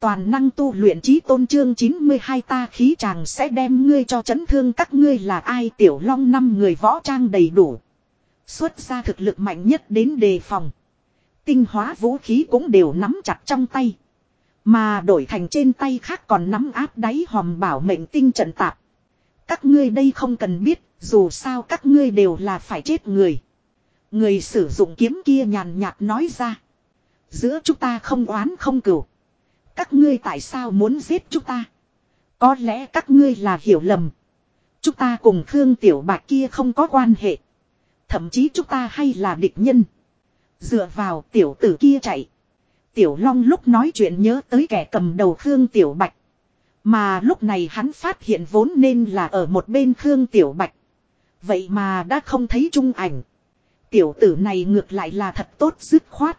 Toàn năng tu luyện trí tôn trương 92 ta khí chàng sẽ đem ngươi cho chấn thương các ngươi là ai tiểu long năm người võ trang đầy đủ. Xuất ra thực lực mạnh nhất đến đề phòng. Tinh hóa vũ khí cũng đều nắm chặt trong tay. Mà đổi thành trên tay khác còn nắm áp đáy hòm bảo mệnh tinh trận tạp. Các ngươi đây không cần biết, dù sao các ngươi đều là phải chết người. Người sử dụng kiếm kia nhàn nhạt nói ra. Giữa chúng ta không oán không cửu. Các ngươi tại sao muốn giết chúng ta? Có lẽ các ngươi là hiểu lầm. Chúng ta cùng Khương Tiểu Bạch kia không có quan hệ. Thậm chí chúng ta hay là địch nhân. Dựa vào tiểu tử kia chạy. Tiểu Long lúc nói chuyện nhớ tới kẻ cầm đầu Khương Tiểu Bạch. Mà lúc này hắn phát hiện vốn nên là ở một bên Khương Tiểu Bạch. Vậy mà đã không thấy trung ảnh. Tiểu tử này ngược lại là thật tốt dứt khoát.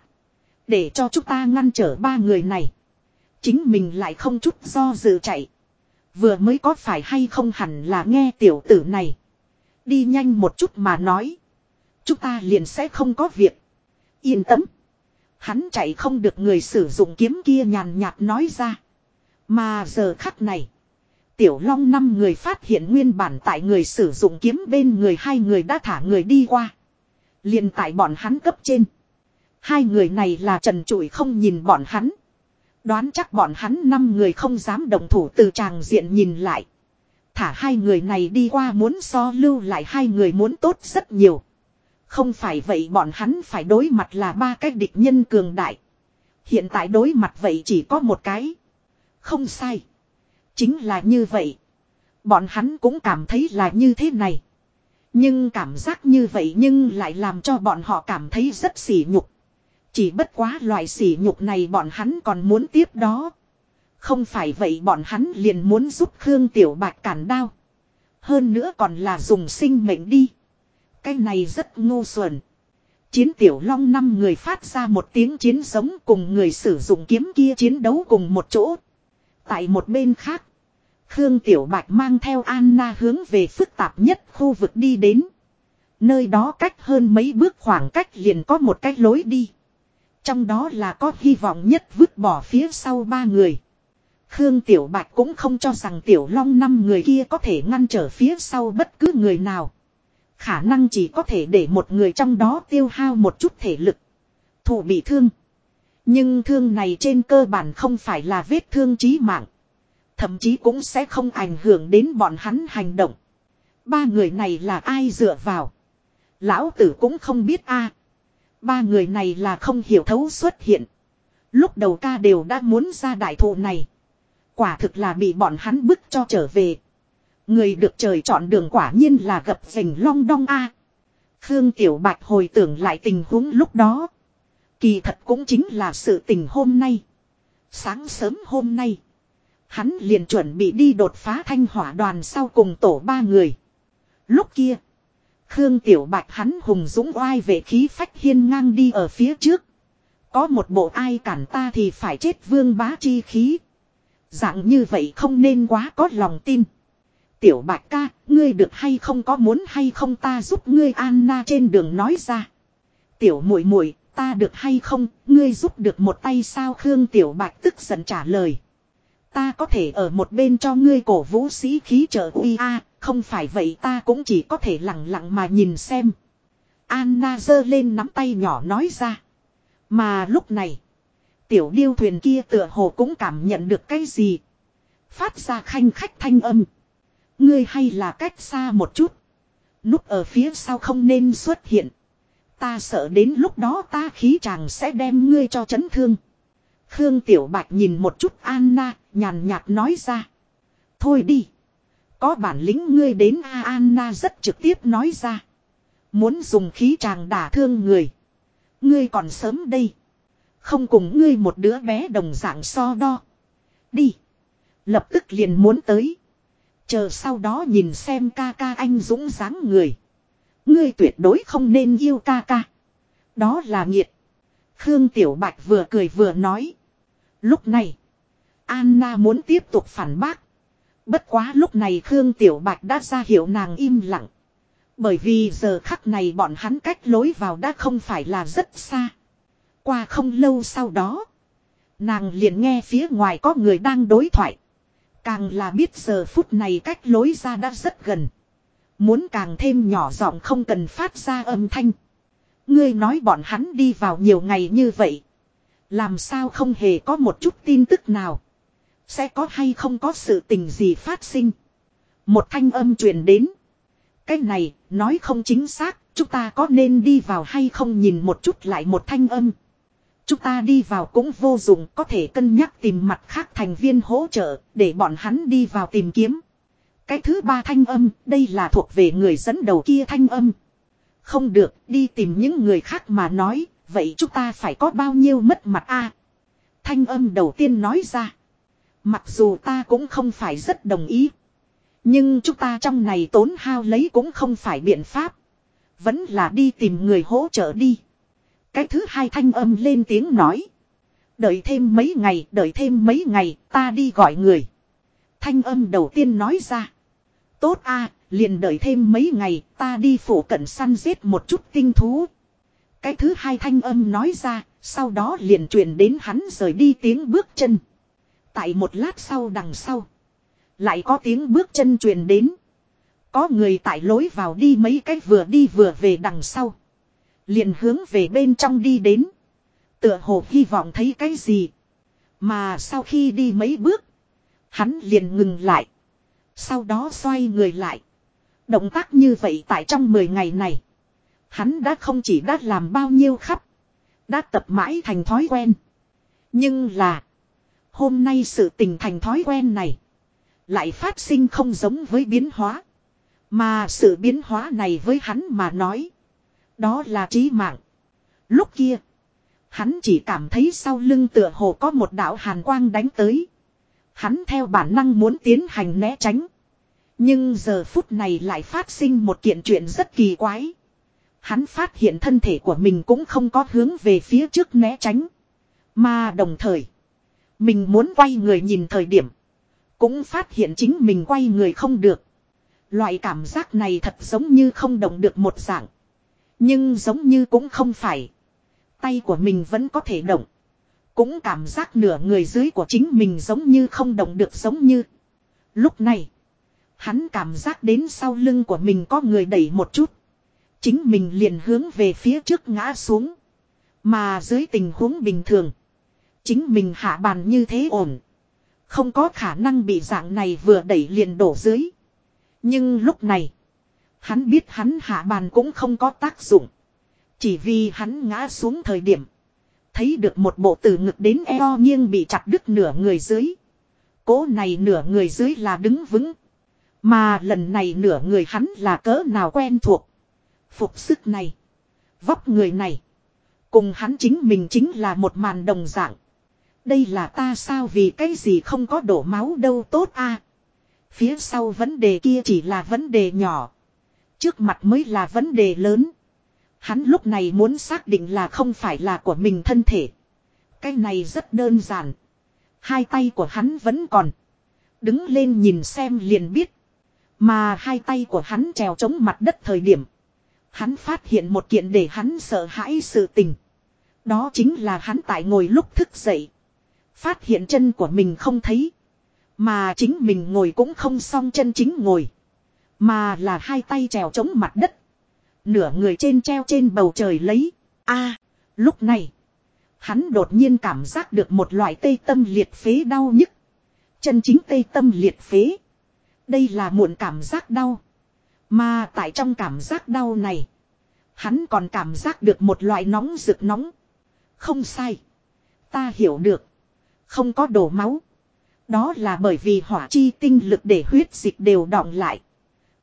Để cho chúng ta ngăn trở ba người này. Chính mình lại không chút do dự chạy. Vừa mới có phải hay không hẳn là nghe tiểu tử này. Đi nhanh một chút mà nói. Chúng ta liền sẽ không có việc. Yên tâm. Hắn chạy không được người sử dụng kiếm kia nhàn nhạt nói ra. Mà giờ khắc này. Tiểu Long năm người phát hiện nguyên bản tại người sử dụng kiếm bên người hai người đã thả người đi qua. liền tại bọn hắn cấp trên. Hai người này là trần trụi không nhìn bọn hắn. Đoán chắc bọn hắn năm người không dám đồng thủ từ tràng diện nhìn lại. Thả hai người này đi qua muốn so lưu lại hai người muốn tốt rất nhiều. Không phải vậy bọn hắn phải đối mặt là ba cái địch nhân cường đại. Hiện tại đối mặt vậy chỉ có một cái. Không sai. Chính là như vậy. Bọn hắn cũng cảm thấy là như thế này. Nhưng cảm giác như vậy nhưng lại làm cho bọn họ cảm thấy rất sỉ nhục. Chỉ bất quá loại sỉ nhục này bọn hắn còn muốn tiếp đó. Không phải vậy bọn hắn liền muốn giúp Khương Tiểu Bạch cản đao. Hơn nữa còn là dùng sinh mệnh đi. Cái này rất ngu xuẩn. Chiến tiểu long năm người phát ra một tiếng chiến giống cùng người sử dụng kiếm kia chiến đấu cùng một chỗ. Tại một bên khác. Khương Tiểu Bạch mang theo Anna hướng về phức tạp nhất khu vực đi đến. Nơi đó cách hơn mấy bước khoảng cách liền có một cách lối đi. Trong đó là có hy vọng nhất vứt bỏ phía sau ba người. Khương Tiểu Bạch cũng không cho rằng Tiểu Long năm người kia có thể ngăn trở phía sau bất cứ người nào. Khả năng chỉ có thể để một người trong đó tiêu hao một chút thể lực. Thủ bị thương. Nhưng thương này trên cơ bản không phải là vết thương chí mạng. Thậm chí cũng sẽ không ảnh hưởng đến bọn hắn hành động. Ba người này là ai dựa vào. Lão tử cũng không biết a. Ba người này là không hiểu thấu xuất hiện. Lúc đầu ca đều đã muốn ra đại thụ này. Quả thực là bị bọn hắn bức cho trở về. Người được trời chọn đường quả nhiên là gặp rình long đong a. Khương Tiểu Bạch hồi tưởng lại tình huống lúc đó. Kỳ thật cũng chính là sự tình hôm nay. Sáng sớm hôm nay. Hắn liền chuẩn bị đi đột phá thanh hỏa đoàn sau cùng tổ ba người. Lúc kia. Khương Tiểu Bạch hắn hùng dũng oai về khí phách hiên ngang đi ở phía trước. Có một bộ ai cản ta thì phải chết vương bá chi khí. Dạng như vậy không nên quá có lòng tin. Tiểu Bạch ca, ngươi được hay không có muốn hay không ta giúp ngươi Anna trên đường nói ra. Tiểu muội muội, ta được hay không, ngươi giúp được một tay sao Khương Tiểu Bạch tức giận trả lời. Ta có thể ở một bên cho ngươi cổ vũ sĩ khí trợ uy a, không phải vậy ta cũng chỉ có thể lặng lặng mà nhìn xem. Anna giơ lên nắm tay nhỏ nói ra. Mà lúc này, tiểu điêu thuyền kia tựa hồ cũng cảm nhận được cái gì. Phát ra khanh khách thanh âm. Ngươi hay là cách xa một chút. Núp ở phía sau không nên xuất hiện. Ta sợ đến lúc đó ta khí chàng sẽ đem ngươi cho chấn thương. Khương Tiểu Bạch nhìn một chút Anna, nhàn nhạt nói ra. Thôi đi. Có bản lĩnh ngươi đến A Anna rất trực tiếp nói ra. Muốn dùng khí tràng đả thương người. Ngươi còn sớm đây. Không cùng ngươi một đứa bé đồng dạng so đo. Đi. Lập tức liền muốn tới. Chờ sau đó nhìn xem ca ca anh dũng dáng người. Ngươi tuyệt đối không nên yêu ca ca. Đó là nghiệt. Khương Tiểu Bạch vừa cười vừa nói. Lúc này. Anna muốn tiếp tục phản bác. Bất quá lúc này Khương Tiểu Bạch đã ra hiệu nàng im lặng. Bởi vì giờ khắc này bọn hắn cách lối vào đã không phải là rất xa. Qua không lâu sau đó. Nàng liền nghe phía ngoài có người đang đối thoại. Càng là biết giờ phút này cách lối ra đã rất gần. Muốn càng thêm nhỏ giọng không cần phát ra âm thanh. Ngươi nói bọn hắn đi vào nhiều ngày như vậy. Làm sao không hề có một chút tin tức nào. Sẽ có hay không có sự tình gì phát sinh. Một thanh âm truyền đến. Cái này, nói không chính xác, chúng ta có nên đi vào hay không nhìn một chút lại một thanh âm. Chúng ta đi vào cũng vô dụng, có thể cân nhắc tìm mặt khác thành viên hỗ trợ, để bọn hắn đi vào tìm kiếm. Cái thứ ba thanh âm, đây là thuộc về người dẫn đầu kia thanh âm. Không được, đi tìm những người khác mà nói, vậy chúng ta phải có bao nhiêu mất mặt a Thanh âm đầu tiên nói ra. Mặc dù ta cũng không phải rất đồng ý. Nhưng chúng ta trong này tốn hao lấy cũng không phải biện pháp. Vẫn là đi tìm người hỗ trợ đi. Cái thứ hai thanh âm lên tiếng nói. Đợi thêm mấy ngày, đợi thêm mấy ngày, ta đi gọi người. Thanh âm đầu tiên nói ra. Tốt a liền đợi thêm mấy ngày, ta đi phủ cận săn giết một chút tinh thú. Cái thứ hai thanh âm nói ra, sau đó liền truyền đến hắn rời đi tiếng bước chân. Tại một lát sau đằng sau. Lại có tiếng bước chân truyền đến. Có người tại lối vào đi mấy cách vừa đi vừa về đằng sau. Liền hướng về bên trong đi đến. Tựa hồ hy vọng thấy cái gì. Mà sau khi đi mấy bước. Hắn liền ngừng lại. Sau đó xoay người lại. Động tác như vậy tại trong 10 ngày này. Hắn đã không chỉ đã làm bao nhiêu khắp. Đã tập mãi thành thói quen. Nhưng là. Hôm nay sự tình thành thói quen này. Lại phát sinh không giống với biến hóa. Mà sự biến hóa này với hắn mà nói. Đó là trí mạng. Lúc kia. Hắn chỉ cảm thấy sau lưng tựa hồ có một đạo hàn quang đánh tới. Hắn theo bản năng muốn tiến hành né tránh. Nhưng giờ phút này lại phát sinh một kiện chuyện rất kỳ quái. Hắn phát hiện thân thể của mình cũng không có hướng về phía trước né tránh. Mà đồng thời. Mình muốn quay người nhìn thời điểm. Cũng phát hiện chính mình quay người không được. Loại cảm giác này thật giống như không động được một dạng. Nhưng giống như cũng không phải. Tay của mình vẫn có thể động. Cũng cảm giác nửa người dưới của chính mình giống như không động được giống như. Lúc này. Hắn cảm giác đến sau lưng của mình có người đẩy một chút. Chính mình liền hướng về phía trước ngã xuống. Mà dưới tình huống bình thường. Chính mình hạ bàn như thế ổn. Không có khả năng bị dạng này vừa đẩy liền đổ dưới. Nhưng lúc này. Hắn biết hắn hạ bàn cũng không có tác dụng. Chỉ vì hắn ngã xuống thời điểm. Thấy được một bộ từ ngực đến eo nghiêng bị chặt đứt nửa người dưới. Cố này nửa người dưới là đứng vững. Mà lần này nửa người hắn là cỡ nào quen thuộc. Phục sức này. Vóc người này. Cùng hắn chính mình chính là một màn đồng dạng. Đây là ta sao vì cái gì không có đổ máu đâu tốt a Phía sau vấn đề kia chỉ là vấn đề nhỏ. Trước mặt mới là vấn đề lớn. Hắn lúc này muốn xác định là không phải là của mình thân thể. Cái này rất đơn giản. Hai tay của hắn vẫn còn. Đứng lên nhìn xem liền biết. Mà hai tay của hắn trèo chống mặt đất thời điểm. Hắn phát hiện một kiện để hắn sợ hãi sự tình. Đó chính là hắn tại ngồi lúc thức dậy. Phát hiện chân của mình không thấy. Mà chính mình ngồi cũng không song chân chính ngồi. Mà là hai tay trèo chống mặt đất. Nửa người trên treo trên bầu trời lấy. a, lúc này. Hắn đột nhiên cảm giác được một loại tê tâm liệt phế đau nhức. Chân chính tê tâm liệt phế. Đây là muộn cảm giác đau. Mà tại trong cảm giác đau này. Hắn còn cảm giác được một loại nóng rực nóng. Không sai. Ta hiểu được. Không có đổ máu. Đó là bởi vì hỏa chi tinh lực để huyết dịch đều đọng lại.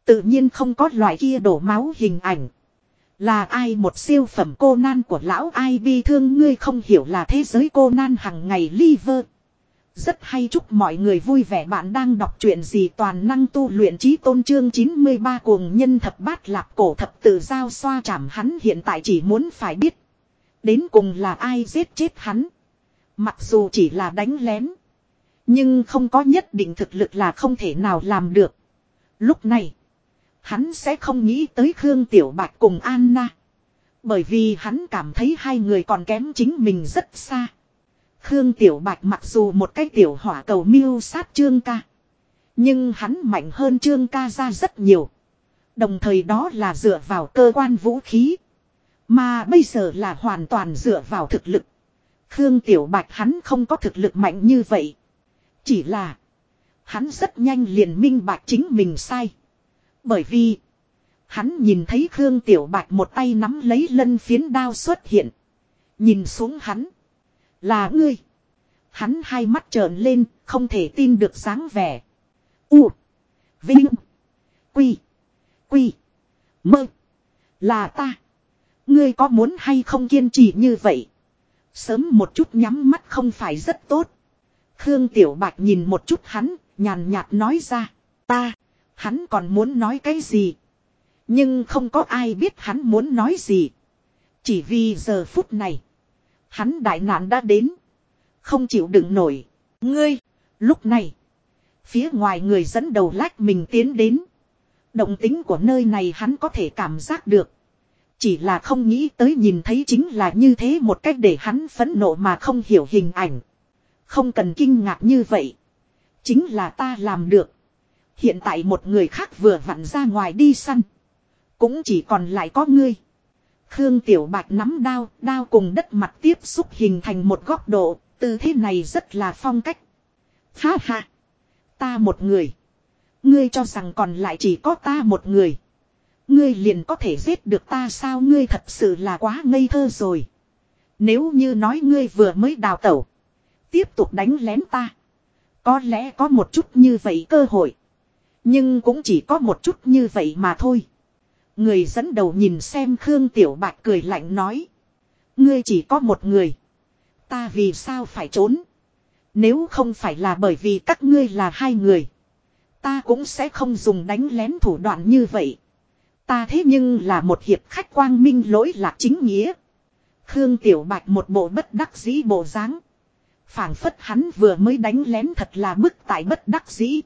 Tự nhiên không có loại kia đổ máu hình ảnh. Là ai một siêu phẩm cô nan của lão ai bi thương ngươi không hiểu là thế giới cô nan hằng ngày liver. Rất hay chúc mọi người vui vẻ bạn đang đọc truyện gì toàn năng tu luyện trí tôn trương 93 cuồng nhân thập bát lạp cổ thập tự giao xoa chảm hắn hiện tại chỉ muốn phải biết. Đến cùng là ai giết chết hắn. Mặc dù chỉ là đánh lén. Nhưng không có nhất định thực lực là không thể nào làm được. Lúc này. Hắn sẽ không nghĩ tới Khương Tiểu Bạch cùng Anna. Bởi vì hắn cảm thấy hai người còn kém chính mình rất xa. Khương Tiểu Bạch mặc dù một cái tiểu hỏa cầu miêu sát Trương ca. Nhưng hắn mạnh hơn Trương ca ra rất nhiều. Đồng thời đó là dựa vào cơ quan vũ khí. Mà bây giờ là hoàn toàn dựa vào thực lực. Khương Tiểu Bạch hắn không có thực lực mạnh như vậy. Chỉ là. Hắn rất nhanh liền minh bạch chính mình sai. Bởi vì. Hắn nhìn thấy Khương Tiểu Bạch một tay nắm lấy lân phiến đao xuất hiện. Nhìn xuống hắn. Là ngươi. Hắn hai mắt trợn lên, không thể tin được dáng vẻ. U. Vinh. Quy. Quy. Mơ. Là ta. Ngươi có muốn hay không kiên trì như vậy? Sớm một chút nhắm mắt không phải rất tốt. Khương Tiểu Bạch nhìn một chút hắn, nhàn nhạt nói ra. Ta. Hắn còn muốn nói cái gì? Nhưng không có ai biết hắn muốn nói gì. Chỉ vì giờ phút này. Hắn đại nạn đã đến. Không chịu đựng nổi. Ngươi. Lúc này. Phía ngoài người dẫn đầu lách mình tiến đến. Động tính của nơi này hắn có thể cảm giác được. Chỉ là không nghĩ tới nhìn thấy chính là như thế một cách để hắn phẫn nộ mà không hiểu hình ảnh. Không cần kinh ngạc như vậy. Chính là ta làm được. Hiện tại một người khác vừa vặn ra ngoài đi săn. Cũng chỉ còn lại có ngươi. Khương Tiểu Bạch nắm đao, đao cùng đất mặt tiếp xúc hình thành một góc độ, tư thế này rất là phong cách. Ha ha! Ta một người. Ngươi cho rằng còn lại chỉ có ta một người. Ngươi liền có thể giết được ta sao ngươi thật sự là quá ngây thơ rồi. Nếu như nói ngươi vừa mới đào tẩu. Tiếp tục đánh lén ta. Có lẽ có một chút như vậy cơ hội. Nhưng cũng chỉ có một chút như vậy mà thôi. Người dẫn đầu nhìn xem Khương Tiểu Bạch cười lạnh nói. Ngươi chỉ có một người. Ta vì sao phải trốn? Nếu không phải là bởi vì các ngươi là hai người. Ta cũng sẽ không dùng đánh lén thủ đoạn như vậy. Ta thế nhưng là một hiệp khách quang minh lỗi lạc chính nghĩa. Khương Tiểu Bạch một bộ bất đắc dĩ bộ dáng. phảng phất hắn vừa mới đánh lén thật là bức tại bất đắc dĩ.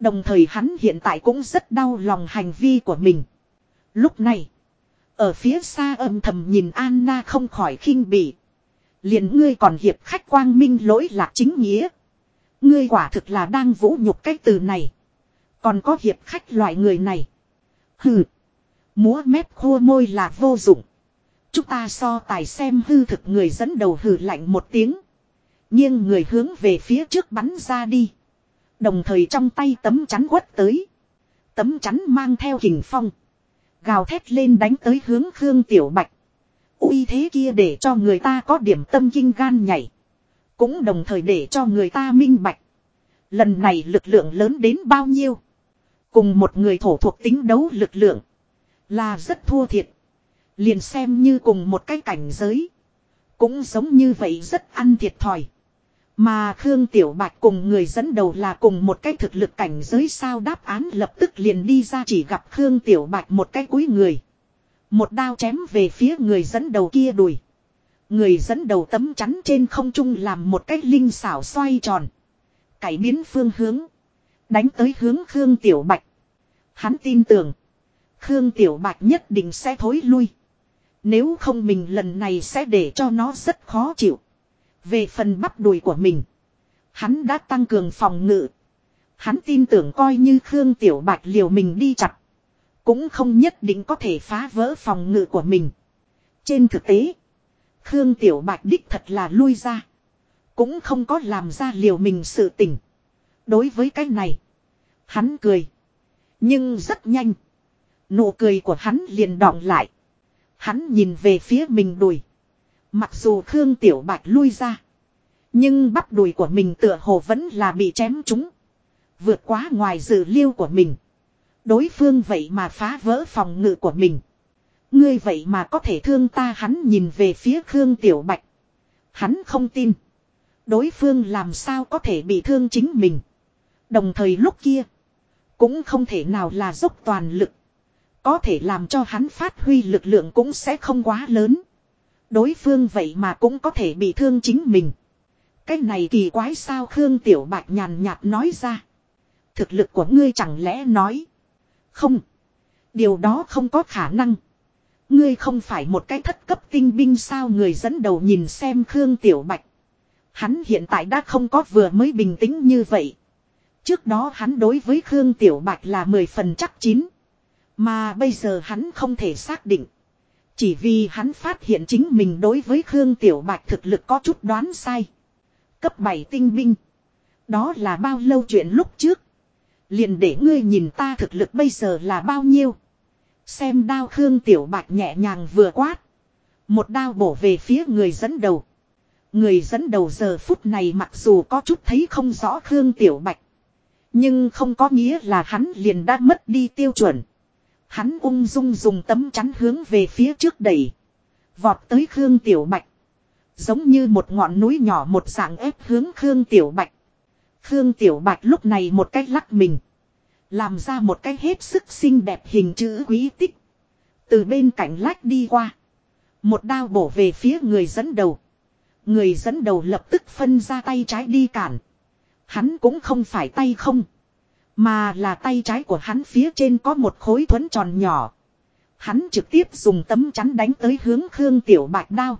Đồng thời hắn hiện tại cũng rất đau lòng hành vi của mình. Lúc này, ở phía xa âm thầm nhìn Anna không khỏi khinh bỉ. liền ngươi còn hiệp khách quang minh lỗi lạc chính nghĩa. Ngươi quả thực là đang vũ nhục cái từ này. Còn có hiệp khách loại người này. Hừ. Múa mép khua môi là vô dụng. Chúng ta so tài xem hư thực người dẫn đầu hừ lạnh một tiếng. Nhưng người hướng về phía trước bắn ra đi. Đồng thời trong tay tấm chắn quất tới. Tấm chắn mang theo hình phong. Gào thét lên đánh tới hướng Khương Tiểu Bạch. uy thế kia để cho người ta có điểm tâm kinh gan nhảy. Cũng đồng thời để cho người ta minh bạch. Lần này lực lượng lớn đến bao nhiêu. Cùng một người thổ thuộc tính đấu lực lượng. Là rất thua thiệt. Liền xem như cùng một cái cảnh giới. Cũng giống như vậy rất ăn thiệt thòi. Mà Khương Tiểu Bạch cùng người dẫn đầu là cùng một cái thực lực cảnh giới sao đáp án lập tức liền đi ra chỉ gặp Khương Tiểu Bạch một cái cuối người. Một đao chém về phía người dẫn đầu kia đùi. Người dẫn đầu tấm chắn trên không trung làm một cái linh xảo xoay tròn. Cải biến phương hướng. Đánh tới hướng Khương Tiểu Bạch. Hắn tin tưởng. Khương Tiểu Bạch nhất định sẽ thối lui. Nếu không mình lần này sẽ để cho nó rất khó chịu. Về phần bắp đùi của mình. Hắn đã tăng cường phòng ngự. Hắn tin tưởng coi như Khương Tiểu Bạch liều mình đi chặt. Cũng không nhất định có thể phá vỡ phòng ngự của mình. Trên thực tế. Khương Tiểu Bạch đích thật là lui ra. Cũng không có làm ra liều mình sự tỉnh. Đối với cái này. Hắn cười. Nhưng rất nhanh. Nụ cười của hắn liền đọng lại. Hắn nhìn về phía mình đùi. Mặc dù Khương Tiểu Bạch lui ra. Nhưng bắp đùi của mình tựa hồ vẫn là bị chém trúng. Vượt quá ngoài dự liêu của mình. Đối phương vậy mà phá vỡ phòng ngự của mình. Ngươi vậy mà có thể thương ta, hắn nhìn về phía Khương Tiểu Bạch. Hắn không tin. Đối phương làm sao có thể bị thương chính mình. Đồng thời lúc kia. Cũng không thể nào là dốc toàn lực. Có thể làm cho hắn phát huy lực lượng cũng sẽ không quá lớn. Đối phương vậy mà cũng có thể bị thương chính mình. Cái này kỳ quái sao Khương Tiểu Bạch nhàn nhạt nói ra. Thực lực của ngươi chẳng lẽ nói. Không. Điều đó không có khả năng. Ngươi không phải một cái thất cấp tinh binh sao người dẫn đầu nhìn xem Khương Tiểu Bạch. Hắn hiện tại đã không có vừa mới bình tĩnh như vậy. Trước đó hắn đối với Khương Tiểu Bạch là mười phần chắc chín. Mà bây giờ hắn không thể xác định. Chỉ vì hắn phát hiện chính mình đối với Khương Tiểu Bạch thực lực có chút đoán sai. Cấp 7 tinh binh. Đó là bao lâu chuyện lúc trước. Liền để ngươi nhìn ta thực lực bây giờ là bao nhiêu. Xem đao Khương Tiểu Bạch nhẹ nhàng vừa quát. Một đao bổ về phía người dẫn đầu. Người dẫn đầu giờ phút này mặc dù có chút thấy không rõ Khương Tiểu Bạch. Nhưng không có nghĩa là hắn liền đã mất đi tiêu chuẩn. Hắn ung dung dùng tấm chắn hướng về phía trước đẩy. Vọt tới Khương Tiểu Bạch. Giống như một ngọn núi nhỏ một dạng ép hướng Khương Tiểu Bạch. Khương Tiểu Bạch lúc này một cách lắc mình. Làm ra một cái hết sức xinh đẹp hình chữ quý tích. Từ bên cạnh lách đi qua. Một đao bổ về phía người dẫn đầu. Người dẫn đầu lập tức phân ra tay trái đi cản. Hắn cũng không phải tay không. Mà là tay trái của hắn phía trên có một khối thuẫn tròn nhỏ. Hắn trực tiếp dùng tấm chắn đánh tới hướng Khương Tiểu Bạch đao.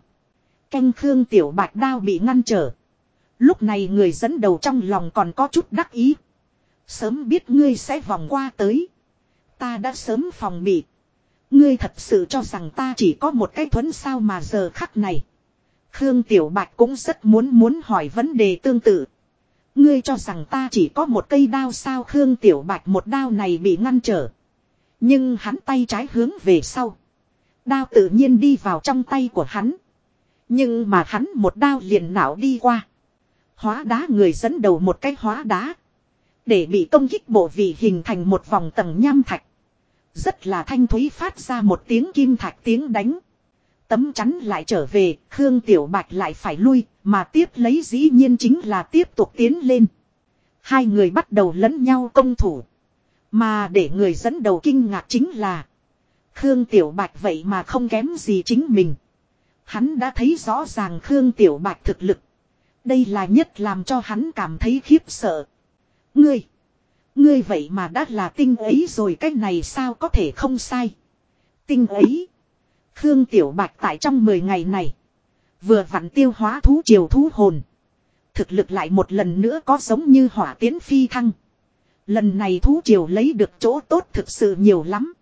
Canh Khương Tiểu Bạch đao bị ngăn trở. Lúc này người dẫn đầu trong lòng còn có chút đắc ý. Sớm biết ngươi sẽ vòng qua tới. Ta đã sớm phòng bị. Ngươi thật sự cho rằng ta chỉ có một cái thuẫn sao mà giờ khắc này. Khương Tiểu Bạch cũng rất muốn muốn hỏi vấn đề tương tự. Ngươi cho rằng ta chỉ có một cây đao sao Khương Tiểu Bạch một đao này bị ngăn trở. Nhưng hắn tay trái hướng về sau. Đao tự nhiên đi vào trong tay của hắn. Nhưng mà hắn một đao liền não đi qua. Hóa đá người dẫn đầu một cái hóa đá. Để bị công kích bộ vị hình thành một vòng tầng nham thạch. Rất là thanh thúy phát ra một tiếng kim thạch tiếng đánh. Tấm chắn lại trở về, Khương Tiểu Bạch lại phải lui, mà tiếp lấy dĩ nhiên chính là tiếp tục tiến lên. Hai người bắt đầu lẫn nhau công thủ. Mà để người dẫn đầu kinh ngạc chính là Khương Tiểu Bạch vậy mà không kém gì chính mình. Hắn đã thấy rõ ràng Khương Tiểu Bạch thực lực. Đây là nhất làm cho hắn cảm thấy khiếp sợ. Ngươi! Ngươi vậy mà đã là tinh ấy rồi cái này sao có thể không sai. Tinh ấy! Khương Tiểu Bạch tại trong 10 ngày này. Vừa vặn tiêu hóa thú triều thú hồn. Thực lực lại một lần nữa có giống như hỏa tiến phi thăng. Lần này thú triều lấy được chỗ tốt thực sự nhiều lắm.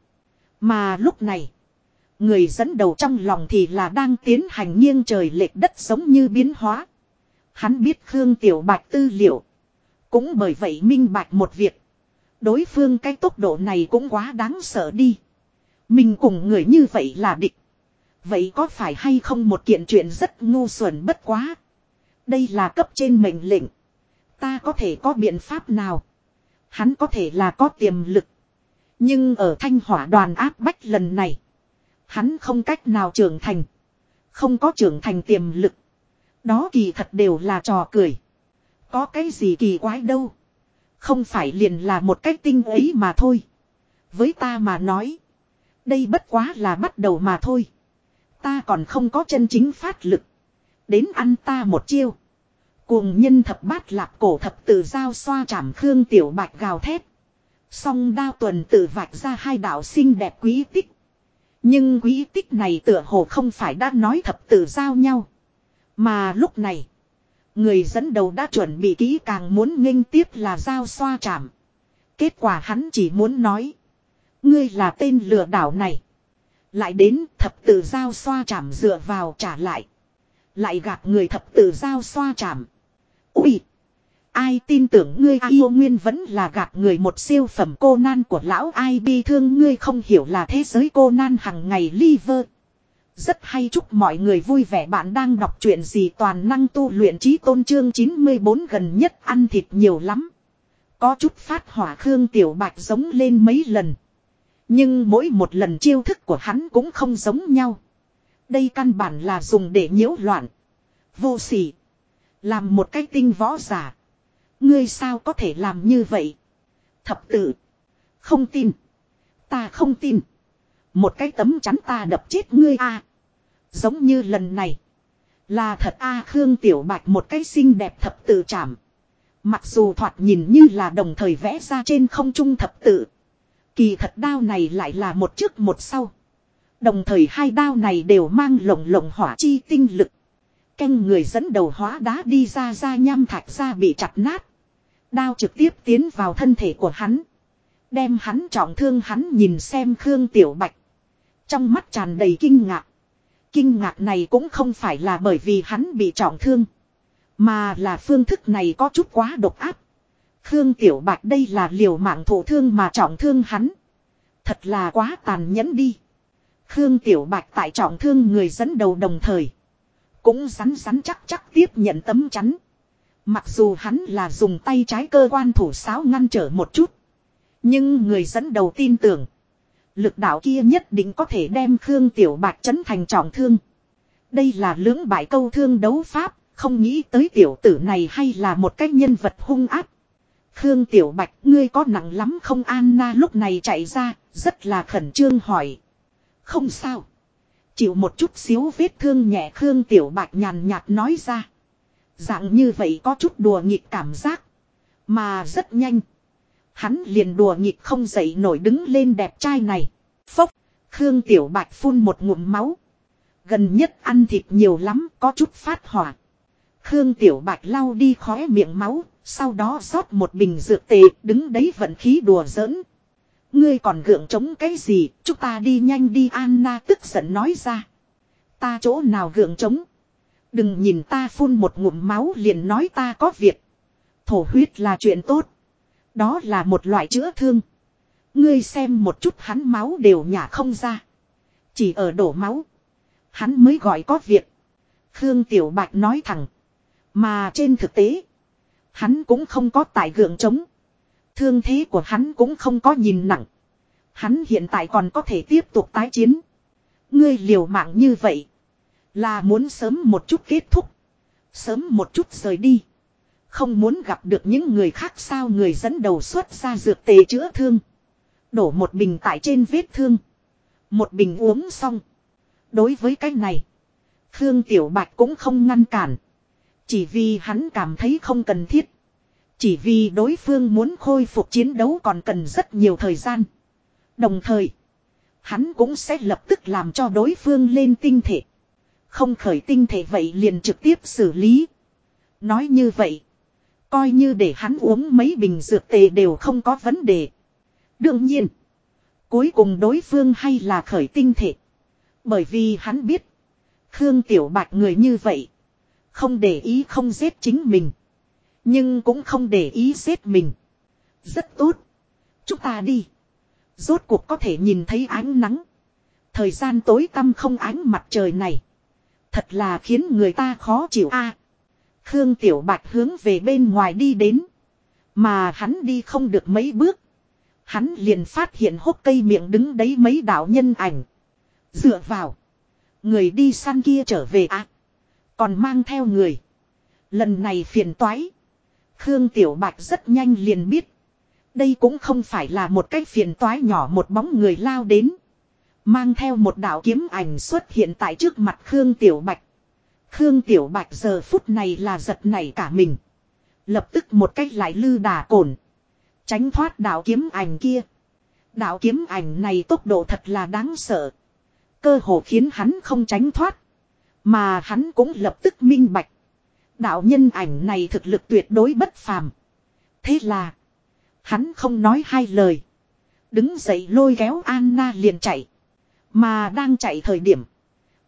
Mà lúc này. Người dẫn đầu trong lòng thì là đang tiến hành nghiêng trời lệch đất giống như biến hóa. Hắn biết Khương Tiểu Bạch tư liệu. Cũng bởi vậy minh bạch một việc. Đối phương cái tốc độ này cũng quá đáng sợ đi. Mình cùng người như vậy là địch. Vậy có phải hay không một kiện chuyện rất ngu xuẩn bất quá. Đây là cấp trên mệnh lệnh. Ta có thể có biện pháp nào. Hắn có thể là có tiềm lực. Nhưng ở thanh hỏa đoàn áp bách lần này. Hắn không cách nào trưởng thành. Không có trưởng thành tiềm lực. Đó kỳ thật đều là trò cười. Có cái gì kỳ quái đâu. Không phải liền là một cái tinh ấy mà thôi. Với ta mà nói. Đây bất quá là bắt đầu mà thôi. Ta còn không có chân chính phát lực. Đến ăn ta một chiêu. Cuồng nhân thập bát lạp cổ thập tử giao xoa chảm khương tiểu bạch gào thét. Song đao tuần tự vạch ra hai đạo xinh đẹp quý tích. Nhưng quý tích này tựa hồ không phải đã nói thập tử giao nhau. Mà lúc này. Người dẫn đầu đã chuẩn bị kỹ càng muốn nghênh tiếp là giao xoa chạm. Kết quả hắn chỉ muốn nói. Ngươi là tên lừa đảo này. Lại đến, thập tử giao xoa chạm dựa vào trả lại. Lại gạt người thập tử giao xoa chạm. Ui! Ai tin tưởng ngươi yêu nguyên vẫn là gạt người một siêu phẩm cô nan của lão, ai bi thương ngươi không hiểu là thế giới cô nan hằng ngày liver. Rất hay chúc mọi người vui vẻ, bạn đang đọc chuyện gì toàn năng tu luyện trí tôn trương 94 gần nhất, ăn thịt nhiều lắm. Có chút phát hỏa Khương Tiểu Bạch giống lên mấy lần. Nhưng mỗi một lần chiêu thức của hắn cũng không giống nhau. Đây căn bản là dùng để nhiễu loạn. Vô sỉ. Làm một cái tinh võ giả. Ngươi sao có thể làm như vậy? Thập tử. Không tin. Ta không tin. Một cái tấm chắn ta đập chết ngươi a. Giống như lần này. Là thật a Khương Tiểu Bạch một cái xinh đẹp thập tự chạm. Mặc dù thoạt nhìn như là đồng thời vẽ ra trên không trung thập tự. Kỳ thật đao này lại là một trước một sau. Đồng thời hai đao này đều mang lồng lồng hỏa chi tinh lực. Canh người dẫn đầu hóa đá đi ra ra nham thạch ra bị chặt nát. Đao trực tiếp tiến vào thân thể của hắn. Đem hắn trọng thương hắn nhìn xem Khương Tiểu Bạch. Trong mắt tràn đầy kinh ngạc. Kinh ngạc này cũng không phải là bởi vì hắn bị trọng thương. Mà là phương thức này có chút quá độc áp. Khương Tiểu Bạch đây là liều mạng thổ thương mà trọng thương hắn. Thật là quá tàn nhẫn đi. Khương Tiểu Bạch tại trọng thương người dẫn đầu đồng thời. Cũng rắn rắn chắc chắc tiếp nhận tấm chắn. Mặc dù hắn là dùng tay trái cơ quan thủ sáo ngăn trở một chút. Nhưng người dẫn đầu tin tưởng. Lực đạo kia nhất định có thể đem Khương Tiểu Bạch chấn thành trọng thương. Đây là lưỡng bại câu thương đấu pháp, không nghĩ tới tiểu tử này hay là một cái nhân vật hung áp. Khương Tiểu Bạch, ngươi có nặng lắm không Anna lúc này chạy ra, rất là khẩn trương hỏi. Không sao. Chịu một chút xíu vết thương nhẹ Khương Tiểu Bạch nhàn nhạt nói ra. Dạng như vậy có chút đùa nghịch cảm giác. Mà rất nhanh. Hắn liền đùa nghịch không dậy nổi đứng lên đẹp trai này. Phốc. Khương Tiểu Bạch phun một ngụm máu. Gần nhất ăn thịt nhiều lắm có chút phát hỏa. Khương Tiểu Bạch lau đi khóe miệng máu. Sau đó rót một bình dược tề đứng đấy vận khí đùa giỡn. Ngươi còn gượng chống cái gì, chúng ta đi nhanh đi Anna tức giận nói ra. Ta chỗ nào gượng chống. Đừng nhìn ta phun một ngụm máu liền nói ta có việc. Thổ huyết là chuyện tốt. Đó là một loại chữa thương. Ngươi xem một chút hắn máu đều nhả không ra. Chỉ ở đổ máu. Hắn mới gọi có việc. Khương Tiểu Bạch nói thẳng. Mà trên thực tế. Hắn cũng không có tài gượng chống. Thương thế của hắn cũng không có nhìn nặng. Hắn hiện tại còn có thể tiếp tục tái chiến. Ngươi liều mạng như vậy. Là muốn sớm một chút kết thúc. Sớm một chút rời đi. Không muốn gặp được những người khác sao người dẫn đầu xuất ra dược tề chữa thương. Đổ một bình tại trên vết thương. Một bình uống xong. Đối với cái này. Khương Tiểu Bạch cũng không ngăn cản. Chỉ vì hắn cảm thấy không cần thiết. Chỉ vì đối phương muốn khôi phục chiến đấu còn cần rất nhiều thời gian. Đồng thời, hắn cũng sẽ lập tức làm cho đối phương lên tinh thể. Không khởi tinh thể vậy liền trực tiếp xử lý. Nói như vậy, coi như để hắn uống mấy bình dược tề đều không có vấn đề. Đương nhiên, cuối cùng đối phương hay là khởi tinh thể. Bởi vì hắn biết, Khương Tiểu Bạch người như vậy, không để ý không giết chính mình. Nhưng cũng không để ý giết mình. Rất tốt. Chúng ta đi. Rốt cuộc có thể nhìn thấy ánh nắng. Thời gian tối tăm không ánh mặt trời này. Thật là khiến người ta khó chịu a. Khương Tiểu Bạch hướng về bên ngoài đi đến. Mà hắn đi không được mấy bước. Hắn liền phát hiện hốc cây miệng đứng đấy mấy đạo nhân ảnh. Dựa vào. Người đi săn kia trở về à. Còn mang theo người. Lần này phiền toái. Khương Tiểu Bạch rất nhanh liền biết. Đây cũng không phải là một cái phiền toái nhỏ một bóng người lao đến. Mang theo một đạo kiếm ảnh xuất hiện tại trước mặt Khương Tiểu Bạch. Khương Tiểu Bạch giờ phút này là giật nảy cả mình. Lập tức một cách lại lư đà cồn. Tránh thoát đạo kiếm ảnh kia. Đạo kiếm ảnh này tốc độ thật là đáng sợ. Cơ hồ khiến hắn không tránh thoát. Mà hắn cũng lập tức minh bạch. Đạo nhân ảnh này thực lực tuyệt đối bất phàm. Thế là. Hắn không nói hai lời. Đứng dậy lôi kéo Anna liền chạy. Mà đang chạy thời điểm.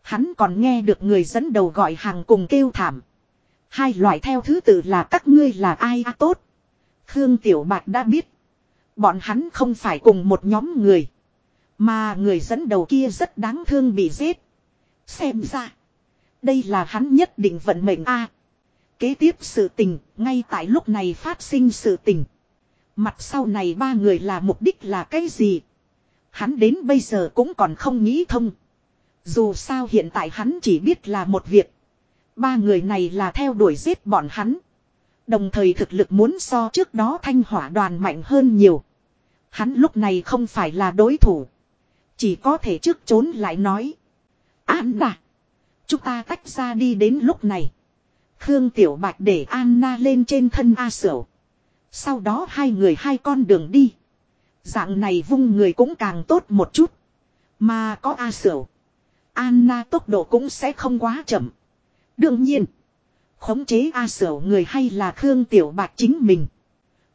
Hắn còn nghe được người dẫn đầu gọi hàng cùng kêu thảm. Hai loại theo thứ tự là các ngươi là ai à, tốt. Khương Tiểu Bạc đã biết. Bọn hắn không phải cùng một nhóm người. Mà người dẫn đầu kia rất đáng thương bị giết. Xem ra. Đây là hắn nhất định vận mệnh a. Kế tiếp sự tình, ngay tại lúc này phát sinh sự tình. Mặt sau này ba người là mục đích là cái gì? Hắn đến bây giờ cũng còn không nghĩ thông. Dù sao hiện tại hắn chỉ biết là một việc. Ba người này là theo đuổi giết bọn hắn. Đồng thời thực lực muốn so trước đó thanh hỏa đoàn mạnh hơn nhiều. Hắn lúc này không phải là đối thủ. Chỉ có thể trước trốn lại nói. An đà. Chúng ta tách ra đi đến lúc này. Khương Tiểu Bạch để Anna lên trên thân A Sửu. Sau đó hai người hai con đường đi. Dạng này vung người cũng càng tốt một chút. Mà có A Sửu. Anna tốc độ cũng sẽ không quá chậm. Đương nhiên. Khống chế A Sửu người hay là Khương Tiểu Bạch chính mình.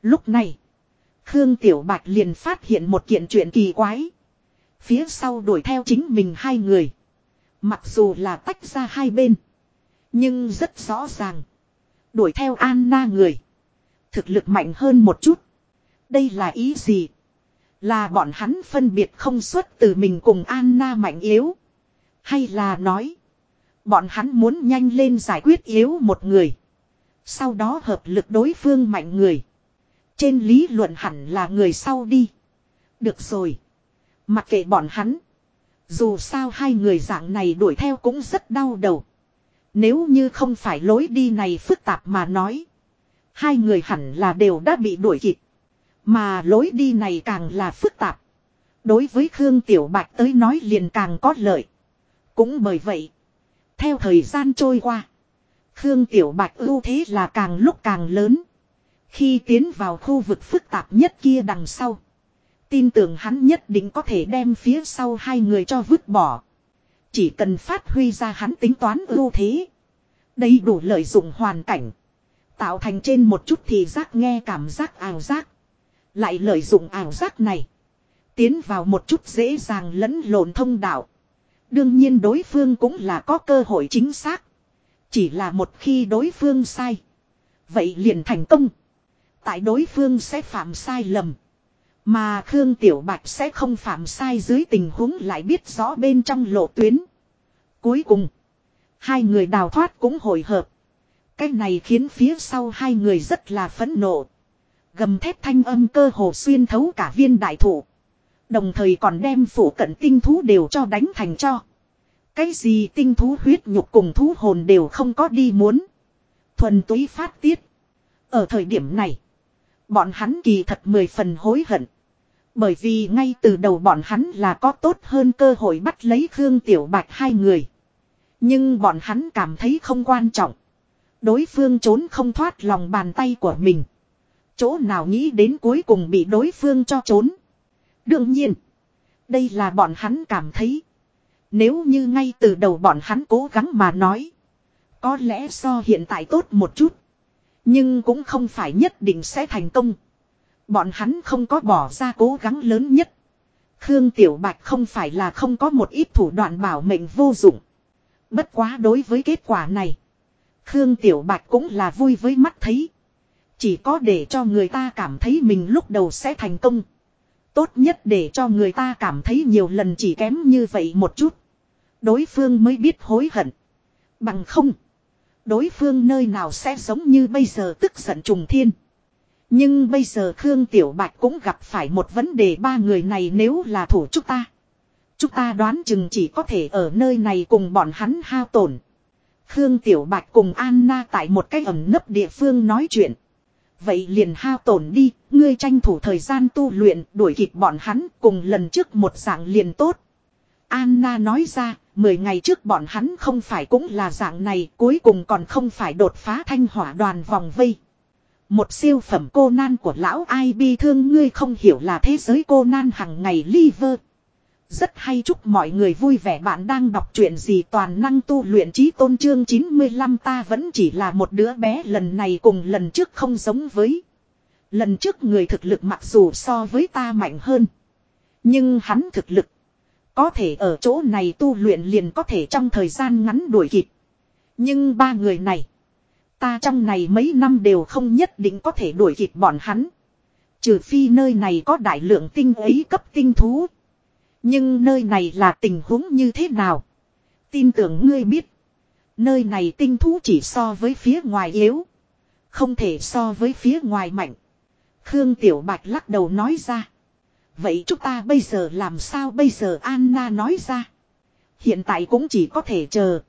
Lúc này. Khương Tiểu Bạch liền phát hiện một kiện chuyện kỳ quái. Phía sau đuổi theo chính mình hai người. Mặc dù là tách ra hai bên. Nhưng rất rõ ràng. Đuổi theo Anna người. Thực lực mạnh hơn một chút. Đây là ý gì? Là bọn hắn phân biệt không xuất từ mình cùng Anna mạnh yếu. Hay là nói. Bọn hắn muốn nhanh lên giải quyết yếu một người. Sau đó hợp lực đối phương mạnh người. Trên lý luận hẳn là người sau đi. Được rồi. Mặc kệ bọn hắn. Dù sao hai người dạng này đuổi theo cũng rất đau đầu. Nếu như không phải lối đi này phức tạp mà nói. Hai người hẳn là đều đã bị đuổi kịp. Mà lối đi này càng là phức tạp. Đối với Khương Tiểu Bạch tới nói liền càng có lợi. Cũng bởi vậy. Theo thời gian trôi qua. Khương Tiểu Bạch ưu thế là càng lúc càng lớn. Khi tiến vào khu vực phức tạp nhất kia đằng sau. Tin tưởng hắn nhất định có thể đem phía sau hai người cho vứt bỏ. Chỉ cần phát huy ra hắn tính toán ưu thế. Đầy đủ lợi dụng hoàn cảnh. Tạo thành trên một chút thì giác nghe cảm giác ảo giác. Lại lợi dụng ảo giác này. Tiến vào một chút dễ dàng lẫn lộn thông đạo. Đương nhiên đối phương cũng là có cơ hội chính xác. Chỉ là một khi đối phương sai. Vậy liền thành công. Tại đối phương sẽ phạm sai lầm. Mà Khương Tiểu Bạch sẽ không phạm sai dưới tình huống lại biết rõ bên trong lộ tuyến. Cuối cùng. Hai người đào thoát cũng hồi hợp. Cái này khiến phía sau hai người rất là phẫn nộ. Gầm thép thanh âm cơ hồ xuyên thấu cả viên đại thụ. Đồng thời còn đem phủ cận tinh thú đều cho đánh thành cho. Cái gì tinh thú huyết nhục cùng thú hồn đều không có đi muốn. Thuần túy phát tiết. Ở thời điểm này. Bọn hắn kỳ thật mười phần hối hận. Bởi vì ngay từ đầu bọn hắn là có tốt hơn cơ hội bắt lấy Khương Tiểu Bạch hai người. Nhưng bọn hắn cảm thấy không quan trọng. Đối phương trốn không thoát lòng bàn tay của mình. Chỗ nào nghĩ đến cuối cùng bị đối phương cho trốn. Đương nhiên. Đây là bọn hắn cảm thấy. Nếu như ngay từ đầu bọn hắn cố gắng mà nói. Có lẽ so hiện tại tốt một chút. Nhưng cũng không phải nhất định sẽ thành công. Bọn hắn không có bỏ ra cố gắng lớn nhất. Khương Tiểu Bạch không phải là không có một ít thủ đoạn bảo mệnh vô dụng. Bất quá đối với kết quả này. Khương Tiểu Bạch cũng là vui với mắt thấy. Chỉ có để cho người ta cảm thấy mình lúc đầu sẽ thành công. Tốt nhất để cho người ta cảm thấy nhiều lần chỉ kém như vậy một chút. Đối phương mới biết hối hận. Bằng không. Đối phương nơi nào sẽ giống như bây giờ tức giận trùng thiên. Nhưng bây giờ Khương Tiểu Bạch cũng gặp phải một vấn đề ba người này nếu là thủ chúng ta. Chúng ta đoán chừng chỉ có thể ở nơi này cùng bọn hắn hao tổn. Khương Tiểu Bạch cùng Anna tại một cái ẩm nấp địa phương nói chuyện. Vậy liền hao tổn đi, ngươi tranh thủ thời gian tu luyện, đuổi kịp bọn hắn, cùng lần trước một dạng liền tốt. Anna nói ra, 10 ngày trước bọn hắn không phải cũng là dạng này, cuối cùng còn không phải đột phá thanh hỏa đoàn vòng vây. Một siêu phẩm cô nan của lão ai bi thương ngươi không hiểu là thế giới cô nan hằng ngày liver. Rất hay chúc mọi người vui vẻ bạn đang đọc chuyện gì toàn năng tu luyện trí tôn trương 95 ta vẫn chỉ là một đứa bé lần này cùng lần trước không giống với. Lần trước người thực lực mặc dù so với ta mạnh hơn. Nhưng hắn thực lực. Có thể ở chỗ này tu luyện liền có thể trong thời gian ngắn đuổi kịp. Nhưng ba người này. Ta trong này mấy năm đều không nhất định có thể đuổi kịp bọn hắn. Trừ phi nơi này có đại lượng tinh ấy cấp tinh thú. Nhưng nơi này là tình huống như thế nào? Tin tưởng ngươi biết. Nơi này tinh thú chỉ so với phía ngoài yếu. Không thể so với phía ngoài mạnh. Khương Tiểu Bạch lắc đầu nói ra. Vậy chúng ta bây giờ làm sao bây giờ Anna nói ra. Hiện tại cũng chỉ có thể chờ.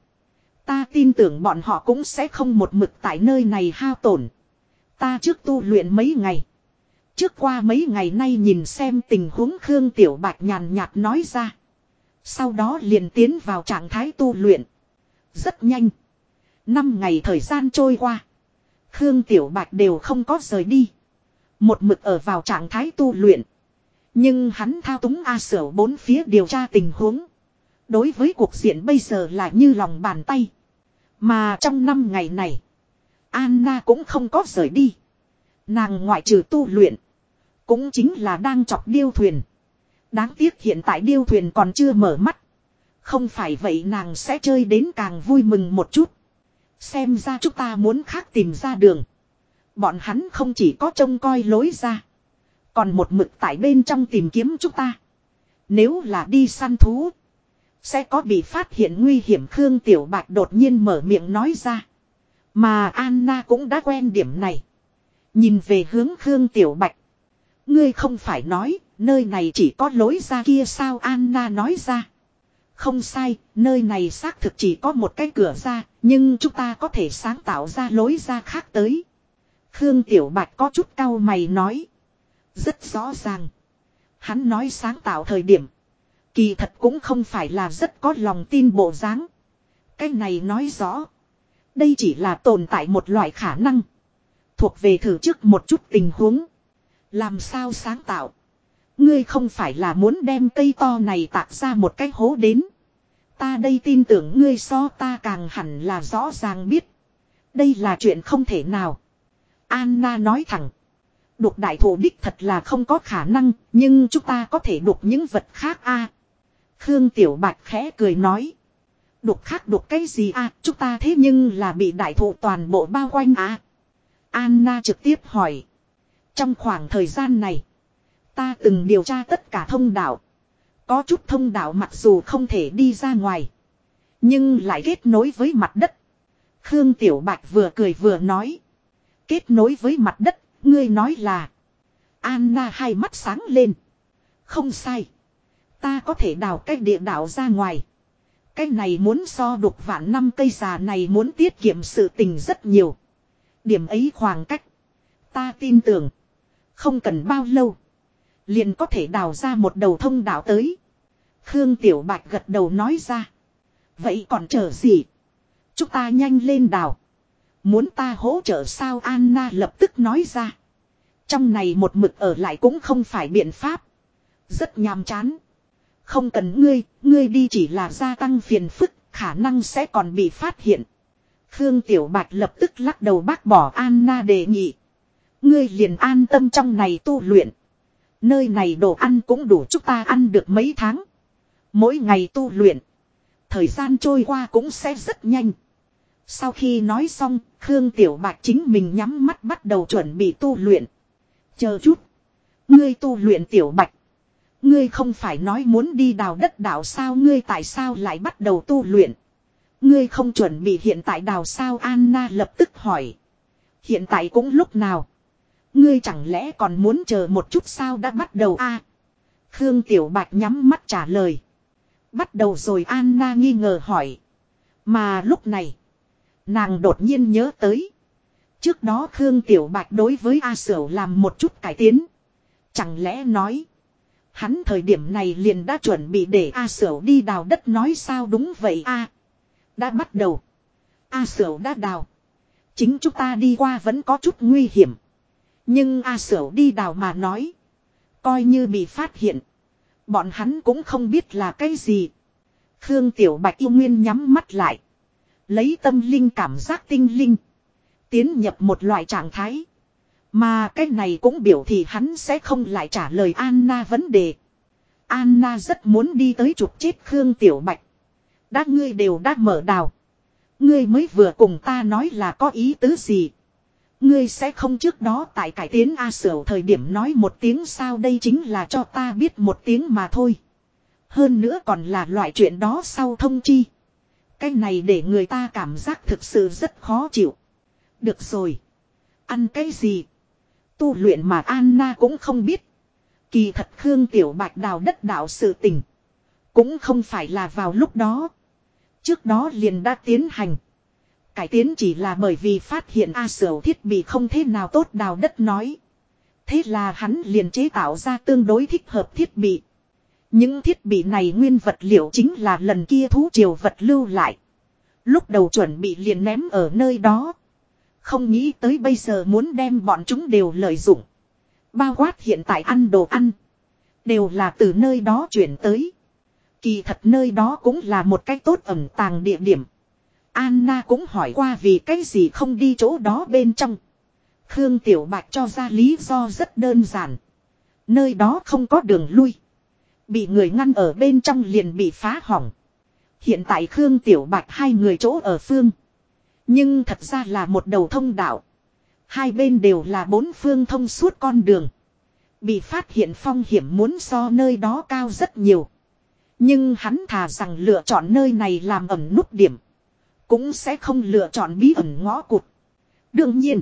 Ta tin tưởng bọn họ cũng sẽ không một mực tại nơi này hao tổn. Ta trước tu luyện mấy ngày. Trước qua mấy ngày nay nhìn xem tình huống Khương Tiểu Bạch nhàn nhạt nói ra. Sau đó liền tiến vào trạng thái tu luyện. Rất nhanh. Năm ngày thời gian trôi qua. Khương Tiểu Bạch đều không có rời đi. Một mực ở vào trạng thái tu luyện. Nhưng hắn thao túng A Sở bốn phía điều tra tình huống. Đối với cuộc diện bây giờ là như lòng bàn tay. Mà trong năm ngày này, Anna cũng không có rời đi. Nàng ngoại trừ tu luyện, cũng chính là đang chọc điêu thuyền. Đáng tiếc hiện tại điêu thuyền còn chưa mở mắt. Không phải vậy nàng sẽ chơi đến càng vui mừng một chút. Xem ra chúng ta muốn khác tìm ra đường. Bọn hắn không chỉ có trông coi lối ra. Còn một mực tại bên trong tìm kiếm chúng ta. Nếu là đi săn thú. Sẽ có bị phát hiện nguy hiểm Khương Tiểu Bạch đột nhiên mở miệng nói ra. Mà Anna cũng đã quen điểm này. Nhìn về hướng Khương Tiểu Bạch. Ngươi không phải nói, nơi này chỉ có lối ra kia sao Anna nói ra. Không sai, nơi này xác thực chỉ có một cái cửa ra, nhưng chúng ta có thể sáng tạo ra lối ra khác tới. Khương Tiểu Bạch có chút cau mày nói. Rất rõ ràng. Hắn nói sáng tạo thời điểm. Kỳ thật cũng không phải là rất có lòng tin bộ dáng. Cái này nói rõ. Đây chỉ là tồn tại một loại khả năng. Thuộc về thử trước một chút tình huống. Làm sao sáng tạo. Ngươi không phải là muốn đem cây to này tạc ra một cái hố đến. Ta đây tin tưởng ngươi so ta càng hẳn là rõ ràng biết. Đây là chuyện không thể nào. Anna nói thẳng. Đục đại thủ đích thật là không có khả năng, nhưng chúng ta có thể đục những vật khác a. Khương Tiểu Bạch khẽ cười nói. Đục khác đục cái gì à? chúng ta thế nhưng là bị đại thụ toàn bộ bao quanh à? Anna trực tiếp hỏi. Trong khoảng thời gian này, ta từng điều tra tất cả thông đạo. Có chút thông đạo mặc dù không thể đi ra ngoài, nhưng lại kết nối với mặt đất. Khương Tiểu Bạch vừa cười vừa nói. Kết nối với mặt đất, ngươi nói là. Anna hai mắt sáng lên. Không sai. Ta có thể đào cái địa đạo ra ngoài. Cái này muốn so đục vạn năm cây già này muốn tiết kiệm sự tình rất nhiều. Điểm ấy khoảng cách. Ta tin tưởng. Không cần bao lâu. Liền có thể đào ra một đầu thông đạo tới. Khương Tiểu Bạch gật đầu nói ra. Vậy còn chờ gì? Chúng ta nhanh lên đào. Muốn ta hỗ trợ sao Anna lập tức nói ra. Trong này một mực ở lại cũng không phải biện pháp. Rất nhàm chán. Không cần ngươi, ngươi đi chỉ là gia tăng phiền phức, khả năng sẽ còn bị phát hiện. Khương Tiểu Bạch lập tức lắc đầu bác bỏ Anna đề nghị. Ngươi liền an tâm trong này tu luyện. Nơi này đồ ăn cũng đủ chúng ta ăn được mấy tháng. Mỗi ngày tu luyện. Thời gian trôi qua cũng sẽ rất nhanh. Sau khi nói xong, Khương Tiểu Bạch chính mình nhắm mắt bắt đầu chuẩn bị tu luyện. Chờ chút. Ngươi tu luyện Tiểu Bạch. Ngươi không phải nói muốn đi đào đất đảo sao, ngươi tại sao lại bắt đầu tu luyện. Ngươi không chuẩn bị hiện tại đào sao Anna lập tức hỏi. Hiện tại cũng lúc nào. Ngươi chẳng lẽ còn muốn chờ một chút sao đã bắt đầu a? Khương Tiểu Bạch nhắm mắt trả lời. Bắt đầu rồi, Anna nghi ngờ hỏi. Mà lúc này. Nàng đột nhiên nhớ tới. Trước đó Khương Tiểu Bạch đối với A Sửu làm một chút cải tiến. Chẳng lẽ nói. Hắn thời điểm này liền đã chuẩn bị để A Sửu đi đào đất nói sao đúng vậy a Đã bắt đầu. A Sửu đã đào. Chính chúng ta đi qua vẫn có chút nguy hiểm. Nhưng A Sửu đi đào mà nói. Coi như bị phát hiện. Bọn hắn cũng không biết là cái gì. Khương Tiểu Bạch yêu nguyên nhắm mắt lại. Lấy tâm linh cảm giác tinh linh. Tiến nhập một loại trạng thái. Mà cái này cũng biểu thị hắn sẽ không lại trả lời Anna vấn đề. Anna rất muốn đi tới chụp chết Khương Tiểu Bạch. Đã ngươi đều đã mở đào. Ngươi mới vừa cùng ta nói là có ý tứ gì. Ngươi sẽ không trước đó tại cải tiến A sở thời điểm nói một tiếng sao đây chính là cho ta biết một tiếng mà thôi. Hơn nữa còn là loại chuyện đó sau thông chi. Cái này để người ta cảm giác thực sự rất khó chịu. Được rồi. Ăn cái gì? Tu luyện mà Anna cũng không biết. Kỳ thật Khương Tiểu Bạch đào đất đạo sự tình. Cũng không phải là vào lúc đó. Trước đó liền đã tiến hành. Cải tiến chỉ là bởi vì phát hiện A Sở thiết bị không thế nào tốt đào đất nói. Thế là hắn liền chế tạo ra tương đối thích hợp thiết bị. Những thiết bị này nguyên vật liệu chính là lần kia thú triều vật lưu lại. Lúc đầu chuẩn bị liền ném ở nơi đó. Không nghĩ tới bây giờ muốn đem bọn chúng đều lợi dụng. Bao quát hiện tại ăn đồ ăn. Đều là từ nơi đó chuyển tới. Kỳ thật nơi đó cũng là một cách tốt ẩm tàng địa điểm. Anna cũng hỏi qua vì cái gì không đi chỗ đó bên trong. Khương Tiểu Bạch cho ra lý do rất đơn giản. Nơi đó không có đường lui. Bị người ngăn ở bên trong liền bị phá hỏng. Hiện tại Khương Tiểu Bạch hai người chỗ ở phương. Nhưng thật ra là một đầu thông đạo. Hai bên đều là bốn phương thông suốt con đường. Bị phát hiện phong hiểm muốn so nơi đó cao rất nhiều. Nhưng hắn thà rằng lựa chọn nơi này làm ẩn nút điểm. Cũng sẽ không lựa chọn bí ẩn ngõ cụt. Đương nhiên.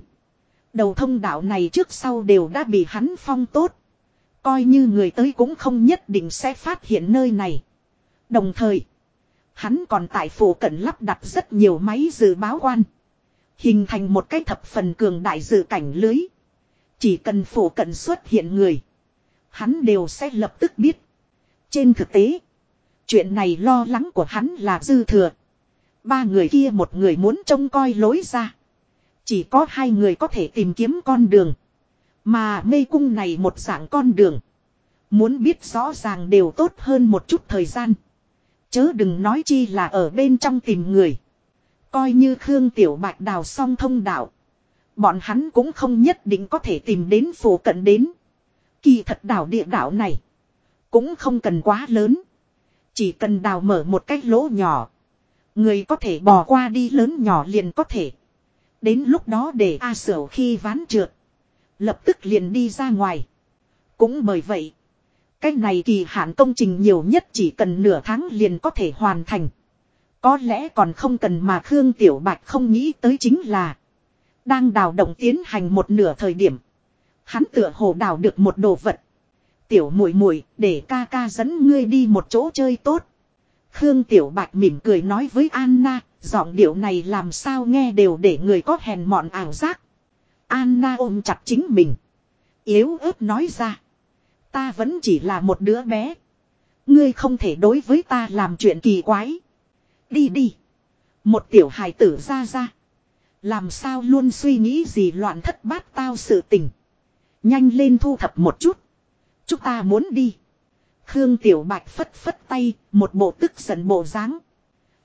Đầu thông đạo này trước sau đều đã bị hắn phong tốt. Coi như người tới cũng không nhất định sẽ phát hiện nơi này. Đồng thời. Hắn còn tại phủ cận lắp đặt rất nhiều máy dự báo quan. Hình thành một cái thập phần cường đại dự cảnh lưới. Chỉ cần phủ cận xuất hiện người. Hắn đều sẽ lập tức biết. Trên thực tế. Chuyện này lo lắng của hắn là dư thừa. Ba người kia một người muốn trông coi lối ra. Chỉ có hai người có thể tìm kiếm con đường. Mà mê cung này một dạng con đường. Muốn biết rõ ràng đều tốt hơn một chút thời gian. Chớ đừng nói chi là ở bên trong tìm người. Coi như Khương Tiểu Bạch đào song thông đạo. Bọn hắn cũng không nhất định có thể tìm đến phủ cận đến. Kỳ thật đảo địa đảo này. Cũng không cần quá lớn. Chỉ cần đào mở một cái lỗ nhỏ. Người có thể bỏ qua đi lớn nhỏ liền có thể. Đến lúc đó để A Sở khi ván trượt. Lập tức liền đi ra ngoài. Cũng bởi vậy. Cái này kỳ hạn công trình nhiều nhất chỉ cần nửa tháng liền có thể hoàn thành. Có lẽ còn không cần mà Khương Tiểu Bạch không nghĩ tới chính là. Đang đào động tiến hành một nửa thời điểm. Hắn tựa hồ đào được một đồ vật. Tiểu muội muội để ca ca dẫn ngươi đi một chỗ chơi tốt. Khương Tiểu Bạch mỉm cười nói với Anna, giọng điệu này làm sao nghe đều để người có hèn mọn ảo giác. Anna ôm chặt chính mình. Yếu ớt nói ra. Ta vẫn chỉ là một đứa bé. Ngươi không thể đối với ta làm chuyện kỳ quái. Đi đi. Một tiểu hài tử ra ra. Làm sao luôn suy nghĩ gì loạn thất bát tao sự tình. Nhanh lên thu thập một chút. Chúng ta muốn đi. Khương Tiểu Bạch phất phất tay, một bộ tức giận bộ dáng.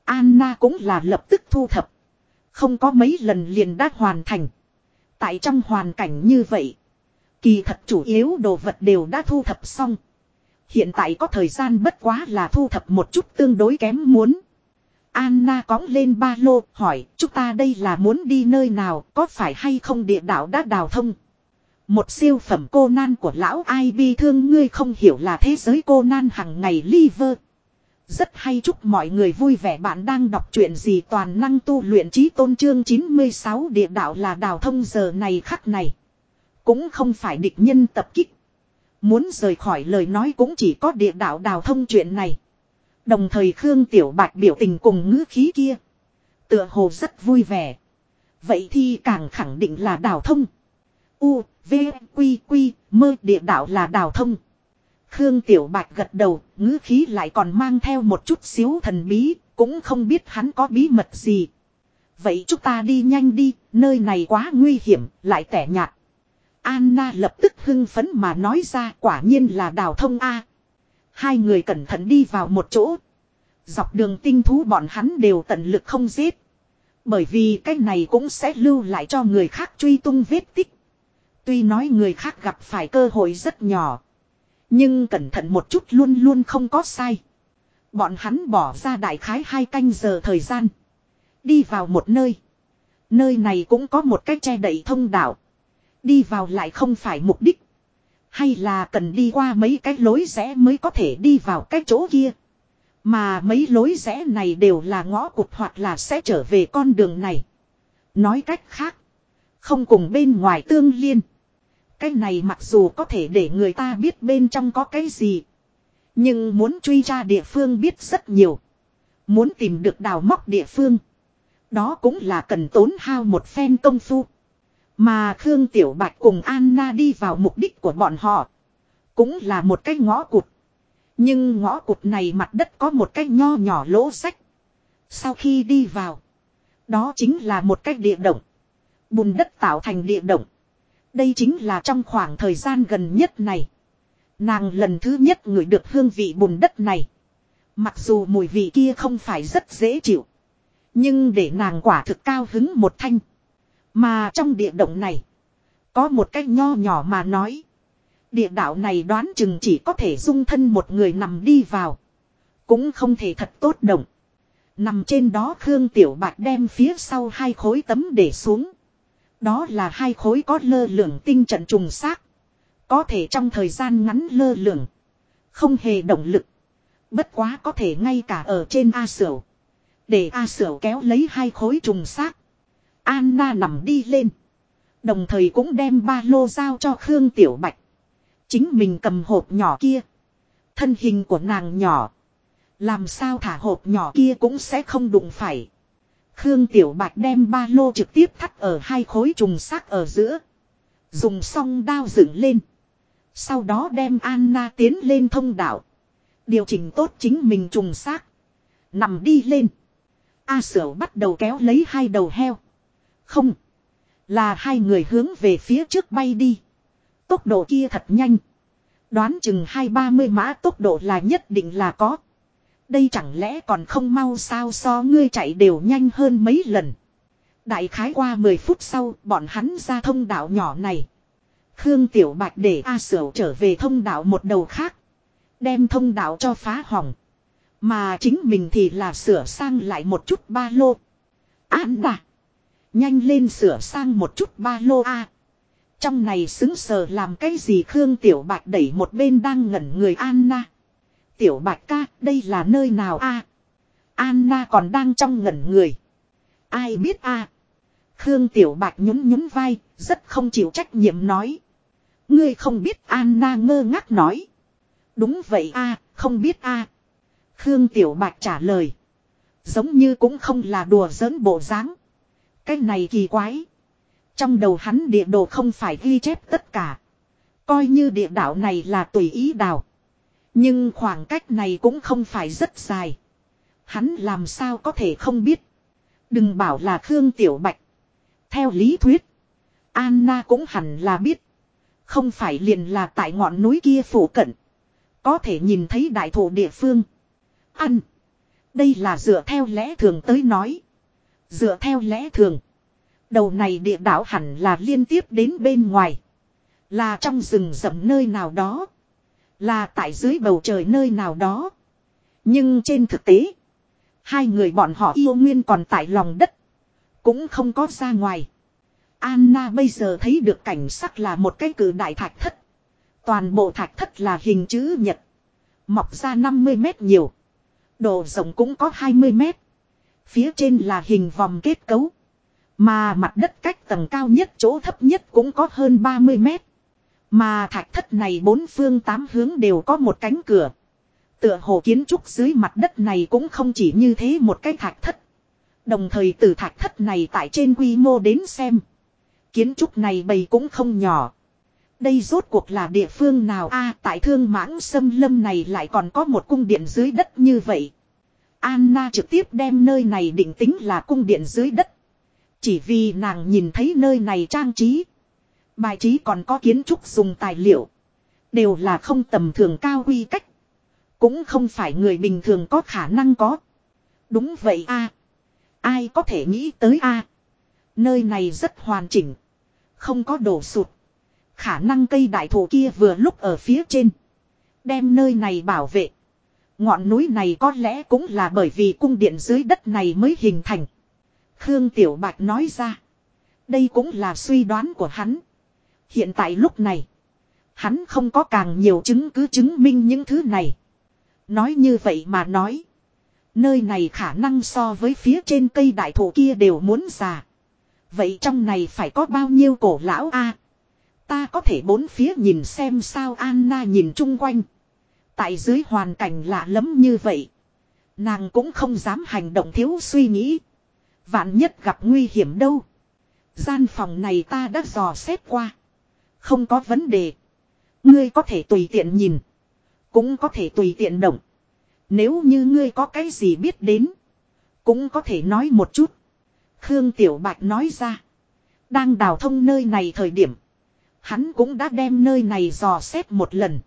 Anna cũng là lập tức thu thập. Không có mấy lần liền đã hoàn thành. Tại trong hoàn cảnh như vậy. Kỳ thật chủ yếu đồ vật đều đã thu thập xong. Hiện tại có thời gian bất quá là thu thập một chút tương đối kém muốn. Anna cóng lên ba lô, hỏi, chúng ta đây là muốn đi nơi nào, có phải hay không địa đạo đã đào thông. Một siêu phẩm cô nan của lão ai bi thương, ngươi không hiểu là thế giới cô nan hằng ngày liver. Rất hay, chúc mọi người vui vẻ, bạn đang đọc chuyện gì toàn năng tu luyện trí tôn trương 96 địa đạo là đào thông giờ này khắc này. Cũng không phải địch nhân tập kích. Muốn rời khỏi lời nói cũng chỉ có địa đạo đào thông chuyện này. Đồng thời Khương Tiểu Bạch biểu tình cùng ngữ khí kia. Tựa hồ rất vui vẻ. Vậy thì càng khẳng định là đào thông. U, V, Quy, Quy, mơ địa đạo là đào thông. Khương Tiểu Bạch gật đầu, ngữ khí lại còn mang theo một chút xíu thần bí, cũng không biết hắn có bí mật gì. Vậy chúng ta đi nhanh đi, nơi này quá nguy hiểm, lại tẻ nhạt. Anna lập tức hưng phấn mà nói ra, quả nhiên là đào thông A. Hai người cẩn thận đi vào một chỗ. Dọc đường tinh thú bọn hắn đều tận lực không giết. Bởi vì cái này cũng sẽ lưu lại cho người khác truy tung vết tích. Tuy nói người khác gặp phải cơ hội rất nhỏ. Nhưng cẩn thận một chút luôn luôn không có sai. Bọn hắn bỏ ra đại khái hai canh giờ thời gian. Đi vào một nơi. Nơi này cũng có một cái che đậy thông đạo. Đi vào lại không phải mục đích. Hay là cần đi qua mấy cái lối rẽ mới có thể đi vào cái chỗ kia. Mà mấy lối rẽ này đều là ngõ cụt hoặc là sẽ trở về con đường này. Nói cách khác. Không cùng bên ngoài tương liên. Cái này mặc dù có thể để người ta biết bên trong có cái gì. Nhưng muốn truy ra địa phương biết rất nhiều. Muốn tìm được đào móc địa phương. Đó cũng là cần tốn hao một phen công phu. Mà Khương Tiểu Bạch cùng Anna đi vào mục đích của bọn họ. Cũng là một cái ngõ cụt. Nhưng ngõ cụt này mặt đất có một cái nho nhỏ lỗ sách. Sau khi đi vào. Đó chính là một cái địa động. Bùn đất tạo thành địa động. Đây chính là trong khoảng thời gian gần nhất này. Nàng lần thứ nhất ngửi được hương vị bùn đất này. Mặc dù mùi vị kia không phải rất dễ chịu. Nhưng để nàng quả thực cao hứng một thanh. Mà trong địa động này. Có một cái nho nhỏ mà nói. Địa đạo này đoán chừng chỉ có thể dung thân một người nằm đi vào. Cũng không thể thật tốt động. Nằm trên đó Khương Tiểu Bạch đem phía sau hai khối tấm để xuống. Đó là hai khối có lơ lửng tinh trận trùng xác. Có thể trong thời gian ngắn lơ lửng. Không hề động lực. Bất quá có thể ngay cả ở trên A Sửu. Để A Sửu kéo lấy hai khối trùng xác. Anna nằm đi lên. Đồng thời cũng đem ba lô giao cho Khương Tiểu Bạch. Chính mình cầm hộp nhỏ kia. Thân hình của nàng nhỏ. Làm sao thả hộp nhỏ kia cũng sẽ không đụng phải. Khương Tiểu Bạch đem ba lô trực tiếp thắt ở hai khối trùng xác ở giữa. Dùng song đao dựng lên. Sau đó đem Anna tiến lên thông đạo. Điều chỉnh tốt chính mình trùng xác. Nằm đi lên. A Sở bắt đầu kéo lấy hai đầu heo. Không. Là hai người hướng về phía trước bay đi. Tốc độ kia thật nhanh. Đoán chừng hai ba mươi mã tốc độ là nhất định là có. Đây chẳng lẽ còn không mau sao so ngươi chạy đều nhanh hơn mấy lần. Đại khái qua 10 phút sau, bọn hắn ra thông đạo nhỏ này. Khương Tiểu Bạch để A Sửu trở về thông đạo một đầu khác. Đem thông đạo cho phá hỏng. Mà chính mình thì là sửa sang lại một chút ba lô. An đà. Nhanh lên sửa sang một chút ba lô A. Trong này xứng sờ làm cái gì Khương Tiểu Bạch đẩy một bên đang ngẩn người Anna. Tiểu Bạch ca, đây là nơi nào a? Anna còn đang trong ngẩn người. Ai biết a? Khương Tiểu Bạch nhún nhún vai, rất không chịu trách nhiệm nói. Ngươi không biết Anna ngơ ngác nói. Đúng vậy a, không biết a. Khương Tiểu Bạch trả lời. Giống như cũng không là đùa giỡn bộ dáng. Cái này kỳ quái. Trong đầu hắn địa đồ không phải ghi chép tất cả. Coi như địa đạo này là tùy ý đào. Nhưng khoảng cách này cũng không phải rất dài. Hắn làm sao có thể không biết. Đừng bảo là Khương Tiểu Bạch. Theo lý thuyết. Anna cũng hẳn là biết. Không phải liền là tại ngọn núi kia phủ cận. Có thể nhìn thấy đại thổ địa phương. Ăn. Đây là dựa theo lẽ thường tới nói. Dựa theo lẽ thường. Đầu này địa đảo hẳn là liên tiếp đến bên ngoài. Là trong rừng rậm nơi nào đó. Là tại dưới bầu trời nơi nào đó. Nhưng trên thực tế. Hai người bọn họ yêu nguyên còn tại lòng đất. Cũng không có ra ngoài. Anna bây giờ thấy được cảnh sắc là một cái cử đại thạch thất. Toàn bộ thạch thất là hình chữ nhật. Mọc ra 50 mét nhiều. Độ rộng cũng có 20 mét. Phía trên là hình vòng kết cấu. Mà mặt đất cách tầng cao nhất, chỗ thấp nhất cũng có hơn 30 mét. Mà thạch thất này bốn phương tám hướng đều có một cánh cửa. Tựa hồ kiến trúc dưới mặt đất này cũng không chỉ như thế một cái thạch thất. Đồng thời từ thạch thất này tại trên quy mô đến xem. Kiến trúc này bầy cũng không nhỏ. Đây rốt cuộc là địa phương nào a, tại thương mãng sâm lâm này lại còn có một cung điện dưới đất như vậy. Anna trực tiếp đem nơi này định tính là cung điện dưới đất. Chỉ vì nàng nhìn thấy nơi này trang trí. Bài trí còn có kiến trúc dùng tài liệu. Đều là không tầm thường cao quy cách. Cũng không phải người bình thường có khả năng có. Đúng vậy a Ai có thể nghĩ tới a Nơi này rất hoàn chỉnh. Không có đổ sụt. Khả năng cây đại thụ kia vừa lúc ở phía trên. Đem nơi này bảo vệ. Ngọn núi này có lẽ cũng là bởi vì cung điện dưới đất này mới hình thành. Khương Tiểu Bạch nói ra. Đây cũng là suy đoán của hắn. Hiện tại lúc này. Hắn không có càng nhiều chứng cứ chứng minh những thứ này. Nói như vậy mà nói. Nơi này khả năng so với phía trên cây đại thụ kia đều muốn già. Vậy trong này phải có bao nhiêu cổ lão a? ta có thể bốn phía nhìn xem sao Anna nhìn chung quanh. Tại dưới hoàn cảnh lạ lẫm như vậy. Nàng cũng không dám hành động thiếu suy nghĩ. Vạn nhất gặp nguy hiểm đâu. Gian phòng này ta đã dò xét qua. Không có vấn đề. Ngươi có thể tùy tiện nhìn. Cũng có thể tùy tiện động. Nếu như ngươi có cái gì biết đến. Cũng có thể nói một chút. Khương Tiểu Bạch nói ra. Đang đào thông nơi này thời điểm. Hắn cũng đã đem nơi này dò xét một lần.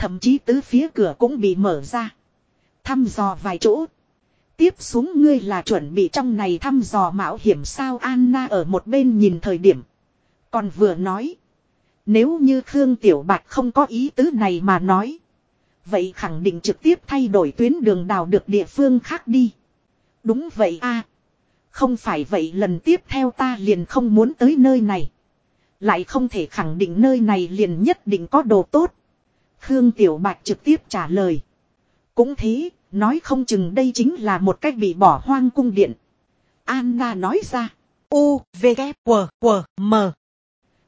Thậm chí tứ phía cửa cũng bị mở ra. Thăm dò vài chỗ. tiếp xuống ngươi là chuẩn bị trong này thăm dò mạo hiểm sao Anna ở một bên nhìn thời điểm. Còn vừa nói. Nếu như Khương Tiểu Bạch không có ý tứ này mà nói. Vậy khẳng định trực tiếp thay đổi tuyến đường đào được địa phương khác đi. Đúng vậy a Không phải vậy lần tiếp theo ta liền không muốn tới nơi này. Lại không thể khẳng định nơi này liền nhất định có đồ tốt. Khương Tiểu Bạch trực tiếp trả lời. Cũng thế, nói không chừng đây chính là một cách bị bỏ hoang cung điện. Anna nói ra. U, V, K, W, W, M.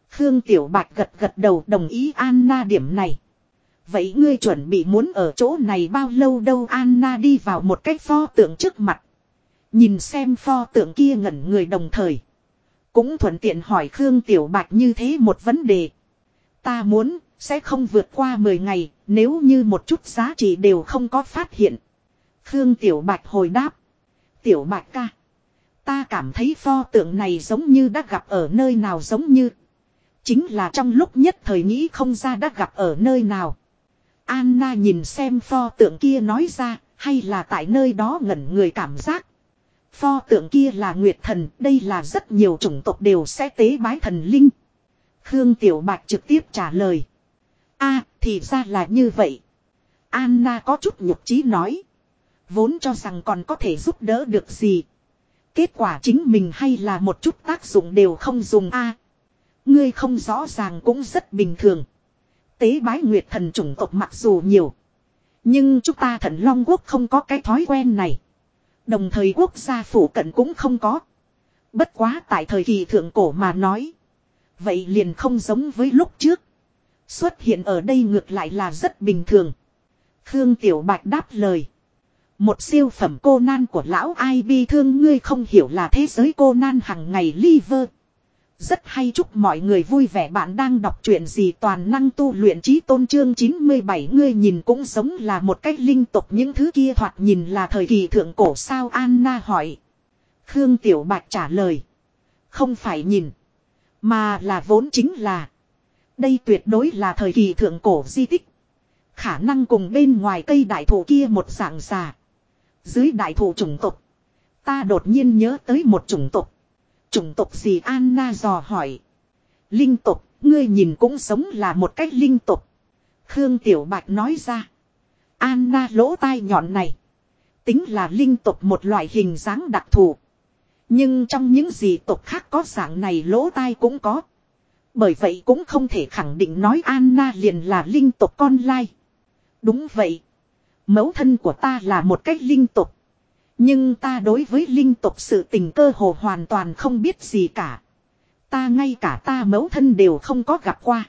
Khương Tiểu Bạch gật gật đầu đồng ý Anna điểm này. Vậy ngươi chuẩn bị muốn ở chỗ này bao lâu đâu Anna đi vào một cái pho tượng trước mặt. Nhìn xem pho tượng kia ngẩn người đồng thời. Cũng thuận tiện hỏi Khương Tiểu Bạch như thế một vấn đề. Ta muốn, sẽ không vượt qua 10 ngày, nếu như một chút giá trị đều không có phát hiện. Khương Tiểu Bạch hồi đáp. Tiểu Bạch ca. Ta cảm thấy pho tượng này giống như đã gặp ở nơi nào giống như. Chính là trong lúc nhất thời nghĩ không ra đã gặp ở nơi nào. Anna nhìn xem pho tượng kia nói ra, hay là tại nơi đó ngẩn người cảm giác. Pho tượng kia là Nguyệt Thần, đây là rất nhiều chủng tộc đều sẽ tế bái thần linh. Khương Tiểu Bạch trực tiếp trả lời a, thì ra là như vậy. Anna có chút nhục trí nói. Vốn cho rằng còn có thể giúp đỡ được gì. Kết quả chính mình hay là một chút tác dụng đều không dùng a Ngươi không rõ ràng cũng rất bình thường. Tế bái nguyệt thần chủng tộc mặc dù nhiều. Nhưng chúng ta thần Long Quốc không có cái thói quen này. Đồng thời quốc gia phủ cận cũng không có. Bất quá tại thời kỳ thượng cổ mà nói. Vậy liền không giống với lúc trước. Xuất hiện ở đây ngược lại là rất bình thường. Khương Tiểu Bạch đáp lời. Một siêu phẩm cô nan của lão ai bi thương ngươi không hiểu là thế giới cô nan hằng ngày liver. Rất hay chúc mọi người vui vẻ bạn đang đọc truyện gì toàn năng tu luyện trí tôn trương 97 ngươi nhìn cũng giống là một cách linh tục, những thứ kia thoạt nhìn là thời kỳ thượng cổ sao Anna hỏi. Khương Tiểu Bạch trả lời. Không phải nhìn. Mà là vốn chính là. Đây tuyệt đối là thời kỳ thượng cổ di tích. Khả năng cùng bên ngoài cây đại thụ kia một dạng già. Dưới đại thụ chủng tộc. Ta đột nhiên nhớ tới một chủng tộc. Chủng tộc gì Anna dò hỏi. Linh tộc, ngươi nhìn cũng sống là một cách linh tộc. Khương Tiểu Bạch nói ra. Anna lỗ tai nhọn này. Tính là linh tộc một loại hình dáng đặc thù. Nhưng trong những gì tộc khác có dạng này lỗ tai cũng có. Bởi vậy cũng không thể khẳng định nói Anna liền là linh tộc con lai. Đúng vậy. Mẫu thân của ta là một cách linh tộc. Nhưng ta đối với linh tộc sự tình cơ hồ hoàn toàn không biết gì cả. Ta ngay cả ta mẫu thân đều không có gặp qua.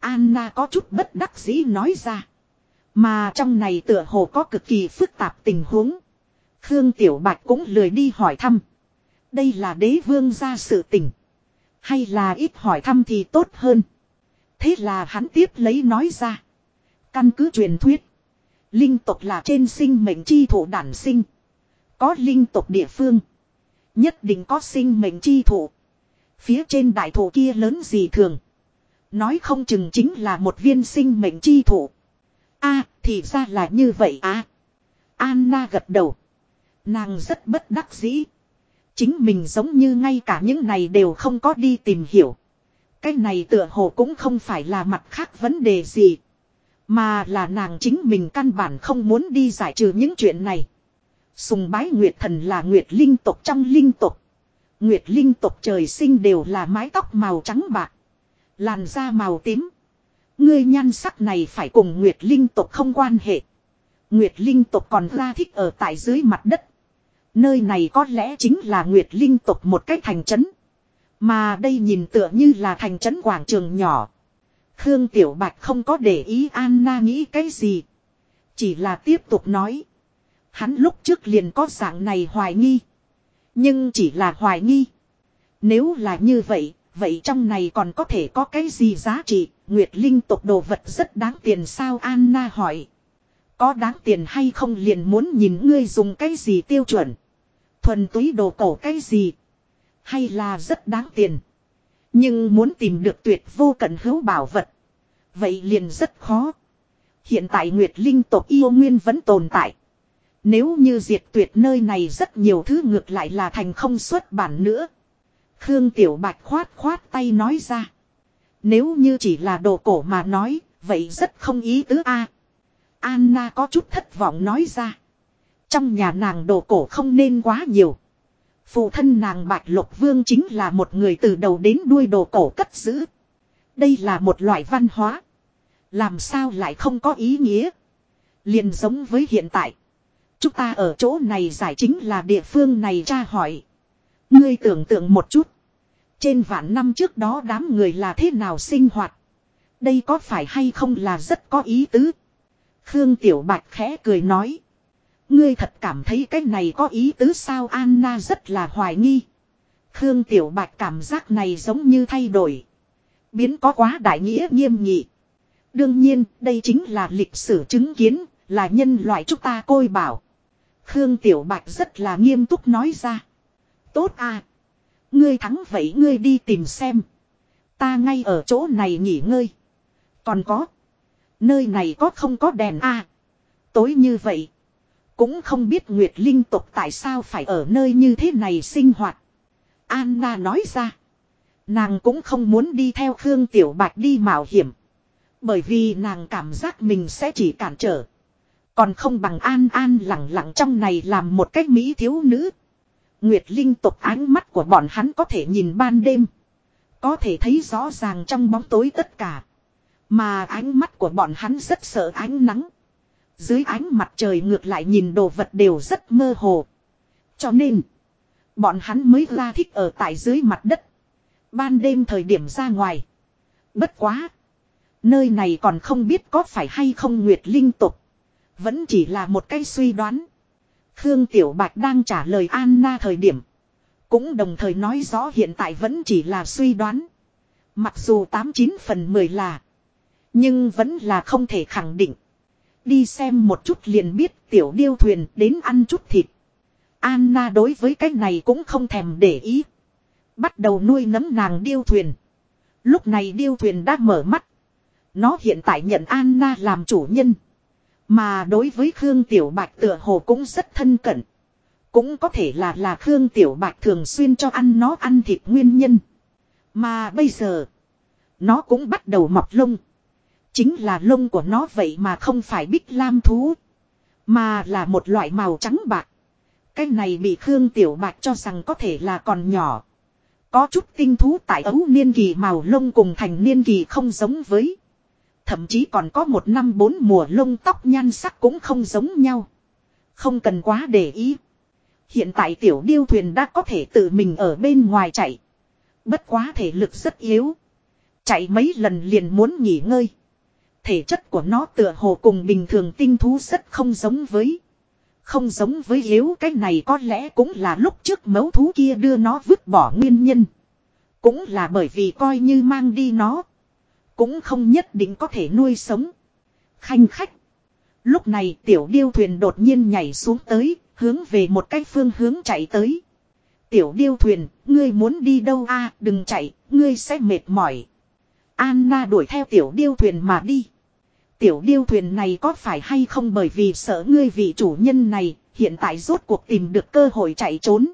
Anna có chút bất đắc dĩ nói ra. Mà trong này tựa hồ có cực kỳ phức tạp tình huống. Khương Tiểu Bạch cũng lười đi hỏi thăm. Đây là đế vương gia sự tình. Hay là ít hỏi thăm thì tốt hơn. Thế là hắn tiếp lấy nói ra. Căn cứ truyền thuyết. Linh tục là trên sinh mệnh chi thủ đản sinh. Có linh tộc địa phương. Nhất định có sinh mệnh chi thụ. Phía trên đại thụ kia lớn gì thường. Nói không chừng chính là một viên sinh mệnh chi thụ. a, thì ra là như vậy à. Anna gật đầu. Nàng rất bất đắc dĩ. Chính mình giống như ngay cả những này đều không có đi tìm hiểu. Cái này tựa hồ cũng không phải là mặt khác vấn đề gì. Mà là nàng chính mình căn bản không muốn đi giải trừ những chuyện này. Sùng bái Nguyệt thần là Nguyệt linh tộc trong linh tộc. Nguyệt linh tộc trời sinh đều là mái tóc màu trắng bạc. Làn da màu tím. Ngươi nhan sắc này phải cùng Nguyệt linh tộc không quan hệ. Nguyệt linh tộc còn ra thích ở tại dưới mặt đất. Nơi này có lẽ chính là Nguyệt linh tộc một cách thành trấn. Mà đây nhìn tựa như là thành trấn quảng trường nhỏ. Khương Tiểu Bạch không có để ý Anna nghĩ cái gì. Chỉ là tiếp tục nói. Hắn lúc trước liền có dạng này hoài nghi. Nhưng chỉ là hoài nghi. Nếu là như vậy, vậy trong này còn có thể có cái gì giá trị, Nguyệt Linh tộc đồ vật rất đáng tiền sao Anna hỏi. Có đáng tiền hay không liền muốn nhìn ngươi dùng cái gì tiêu chuẩn. Thuần túy đồ cổ cái gì. Hay là rất đáng tiền. Nhưng muốn tìm được tuyệt vô cận hữu bảo vật. Vậy liền rất khó. Hiện tại Nguyệt Linh tộc yêu nguyên vẫn tồn tại. Nếu như diệt tuyệt nơi này rất nhiều thứ ngược lại là thành không xuất bản nữa. Khương Tiểu Bạch khoát khoát tay nói ra. Nếu như chỉ là đồ cổ mà nói, vậy rất không ý tứ a. Anna có chút thất vọng nói ra. Trong nhà nàng đồ cổ không nên quá nhiều. Phụ thân nàng Bạch Lộc Vương chính là một người từ đầu đến đuôi đồ cổ cất giữ. Đây là một loại văn hóa. Làm sao lại không có ý nghĩa. liền giống với hiện tại. Chúng ta ở chỗ này giải chính là địa phương này tra hỏi. Ngươi tưởng tượng một chút. Trên vạn năm trước đó đám người là thế nào sinh hoạt. Đây có phải hay không là rất có ý tứ. Khương Tiểu Bạch khẽ cười nói. Ngươi thật cảm thấy cái này có ý tứ sao Anna rất là hoài nghi. Khương Tiểu Bạch cảm giác này giống như thay đổi. Biến có quá đại nghĩa nghiêm nghị. Đương nhiên, đây chính là lịch sử chứng kiến, là nhân loại chúng ta côi bảo. Khương Tiểu Bạch rất là nghiêm túc nói ra. Tốt à. Ngươi thắng vậy ngươi đi tìm xem. Ta ngay ở chỗ này nghỉ ngơi. Còn có. Nơi này có không có đèn à. Tối như vậy. Cũng không biết Nguyệt Linh tục tại sao phải ở nơi như thế này sinh hoạt. Anna nói ra. Nàng cũng không muốn đi theo Khương Tiểu Bạch đi mạo hiểm. Bởi vì nàng cảm giác mình sẽ chỉ cản trở. Còn không bằng an an lặng lặng trong này làm một cách mỹ thiếu nữ. Nguyệt Linh tục ánh mắt của bọn hắn có thể nhìn ban đêm. Có thể thấy rõ ràng trong bóng tối tất cả. Mà ánh mắt của bọn hắn rất sợ ánh nắng. Dưới ánh mặt trời ngược lại nhìn đồ vật đều rất mơ hồ. Cho nên, bọn hắn mới ra thích ở tại dưới mặt đất. Ban đêm thời điểm ra ngoài. Bất quá. Nơi này còn không biết có phải hay không Nguyệt Linh tục. Vẫn chỉ là một cái suy đoán. Khương Tiểu Bạch đang trả lời Anna thời điểm. Cũng đồng thời nói rõ hiện tại vẫn chỉ là suy đoán. Mặc dù 89 phần 10 là. Nhưng vẫn là không thể khẳng định. Đi xem một chút liền biết tiểu điêu thuyền đến ăn chút thịt. Anna đối với cái này cũng không thèm để ý. Bắt đầu nuôi nấm nàng điêu thuyền. Lúc này điêu thuyền đã mở mắt. Nó hiện tại nhận Anna làm chủ nhân. Mà đối với Khương Tiểu Bạch tựa hồ cũng rất thân cận. Cũng có thể là là Khương Tiểu Bạch thường xuyên cho ăn nó ăn thịt nguyên nhân. Mà bây giờ, nó cũng bắt đầu mọc lông. Chính là lông của nó vậy mà không phải bích lam thú. Mà là một loại màu trắng bạc. Cái này bị Khương Tiểu Bạch cho rằng có thể là còn nhỏ. Có chút tinh thú tại ấu niên kỳ màu lông cùng thành niên kỳ không giống với. Thậm chí còn có một năm bốn mùa lông tóc nhan sắc cũng không giống nhau. Không cần quá để ý. Hiện tại tiểu điêu thuyền đã có thể tự mình ở bên ngoài chạy. Bất quá thể lực rất yếu. Chạy mấy lần liền muốn nghỉ ngơi. Thể chất của nó tựa hồ cùng bình thường tinh thú rất không giống với. Không giống với yếu cái này có lẽ cũng là lúc trước mấu thú kia đưa nó vứt bỏ nguyên nhân. Cũng là bởi vì coi như mang đi nó. Cũng không nhất định có thể nuôi sống. Khanh khách. Lúc này tiểu điêu thuyền đột nhiên nhảy xuống tới, hướng về một cái phương hướng chạy tới. Tiểu điêu thuyền, ngươi muốn đi đâu a đừng chạy, ngươi sẽ mệt mỏi. Anna đuổi theo tiểu điêu thuyền mà đi. Tiểu điêu thuyền này có phải hay không bởi vì sợ ngươi vị chủ nhân này, hiện tại rốt cuộc tìm được cơ hội chạy trốn.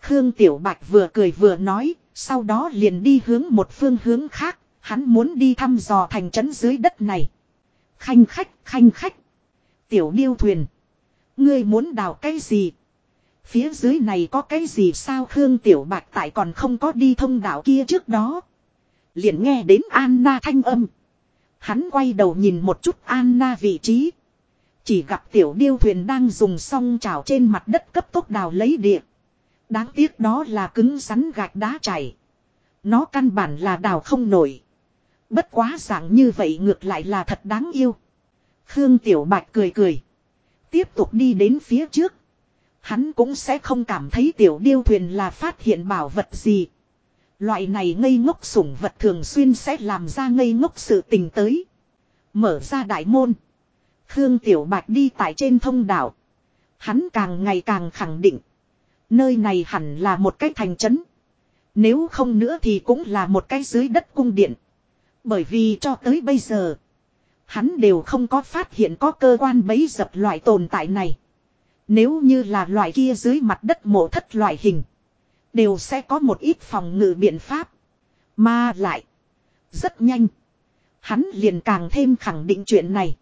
Khương Tiểu Bạch vừa cười vừa nói, sau đó liền đi hướng một phương hướng khác, hắn muốn đi thăm dò thành trấn dưới đất này. Khanh khách, khanh khách. Tiểu điêu thuyền. Ngươi muốn đào cái gì? Phía dưới này có cái gì sao Khương Tiểu Bạch tại còn không có đi thông đạo kia trước đó. Liền nghe đến Anna thanh âm. Hắn quay đầu nhìn một chút Anna vị trí. Chỉ gặp tiểu điêu thuyền đang dùng song trào trên mặt đất cấp tốc đào lấy địa. Đáng tiếc đó là cứng rắn gạch đá chảy. Nó căn bản là đào không nổi. Bất quá dạng như vậy ngược lại là thật đáng yêu. Khương Tiểu Bạch cười cười. Tiếp tục đi đến phía trước. Hắn cũng sẽ không cảm thấy tiểu điêu thuyền là phát hiện bảo vật gì. Loại này ngây ngốc sủng vật thường xuyên sẽ làm ra ngây ngốc sự tình tới. Mở ra đại môn. Khương Tiểu Bạch đi tại trên thông đảo. Hắn càng ngày càng khẳng định. Nơi này hẳn là một cái thành trấn. Nếu không nữa thì cũng là một cái dưới đất cung điện. Bởi vì cho tới bây giờ. Hắn đều không có phát hiện có cơ quan bấy dập loại tồn tại này. Nếu như là loại kia dưới mặt đất mộ thất loại hình. Đều sẽ có một ít phòng ngự biện pháp. Mà lại. Rất nhanh. Hắn liền càng thêm khẳng định chuyện này.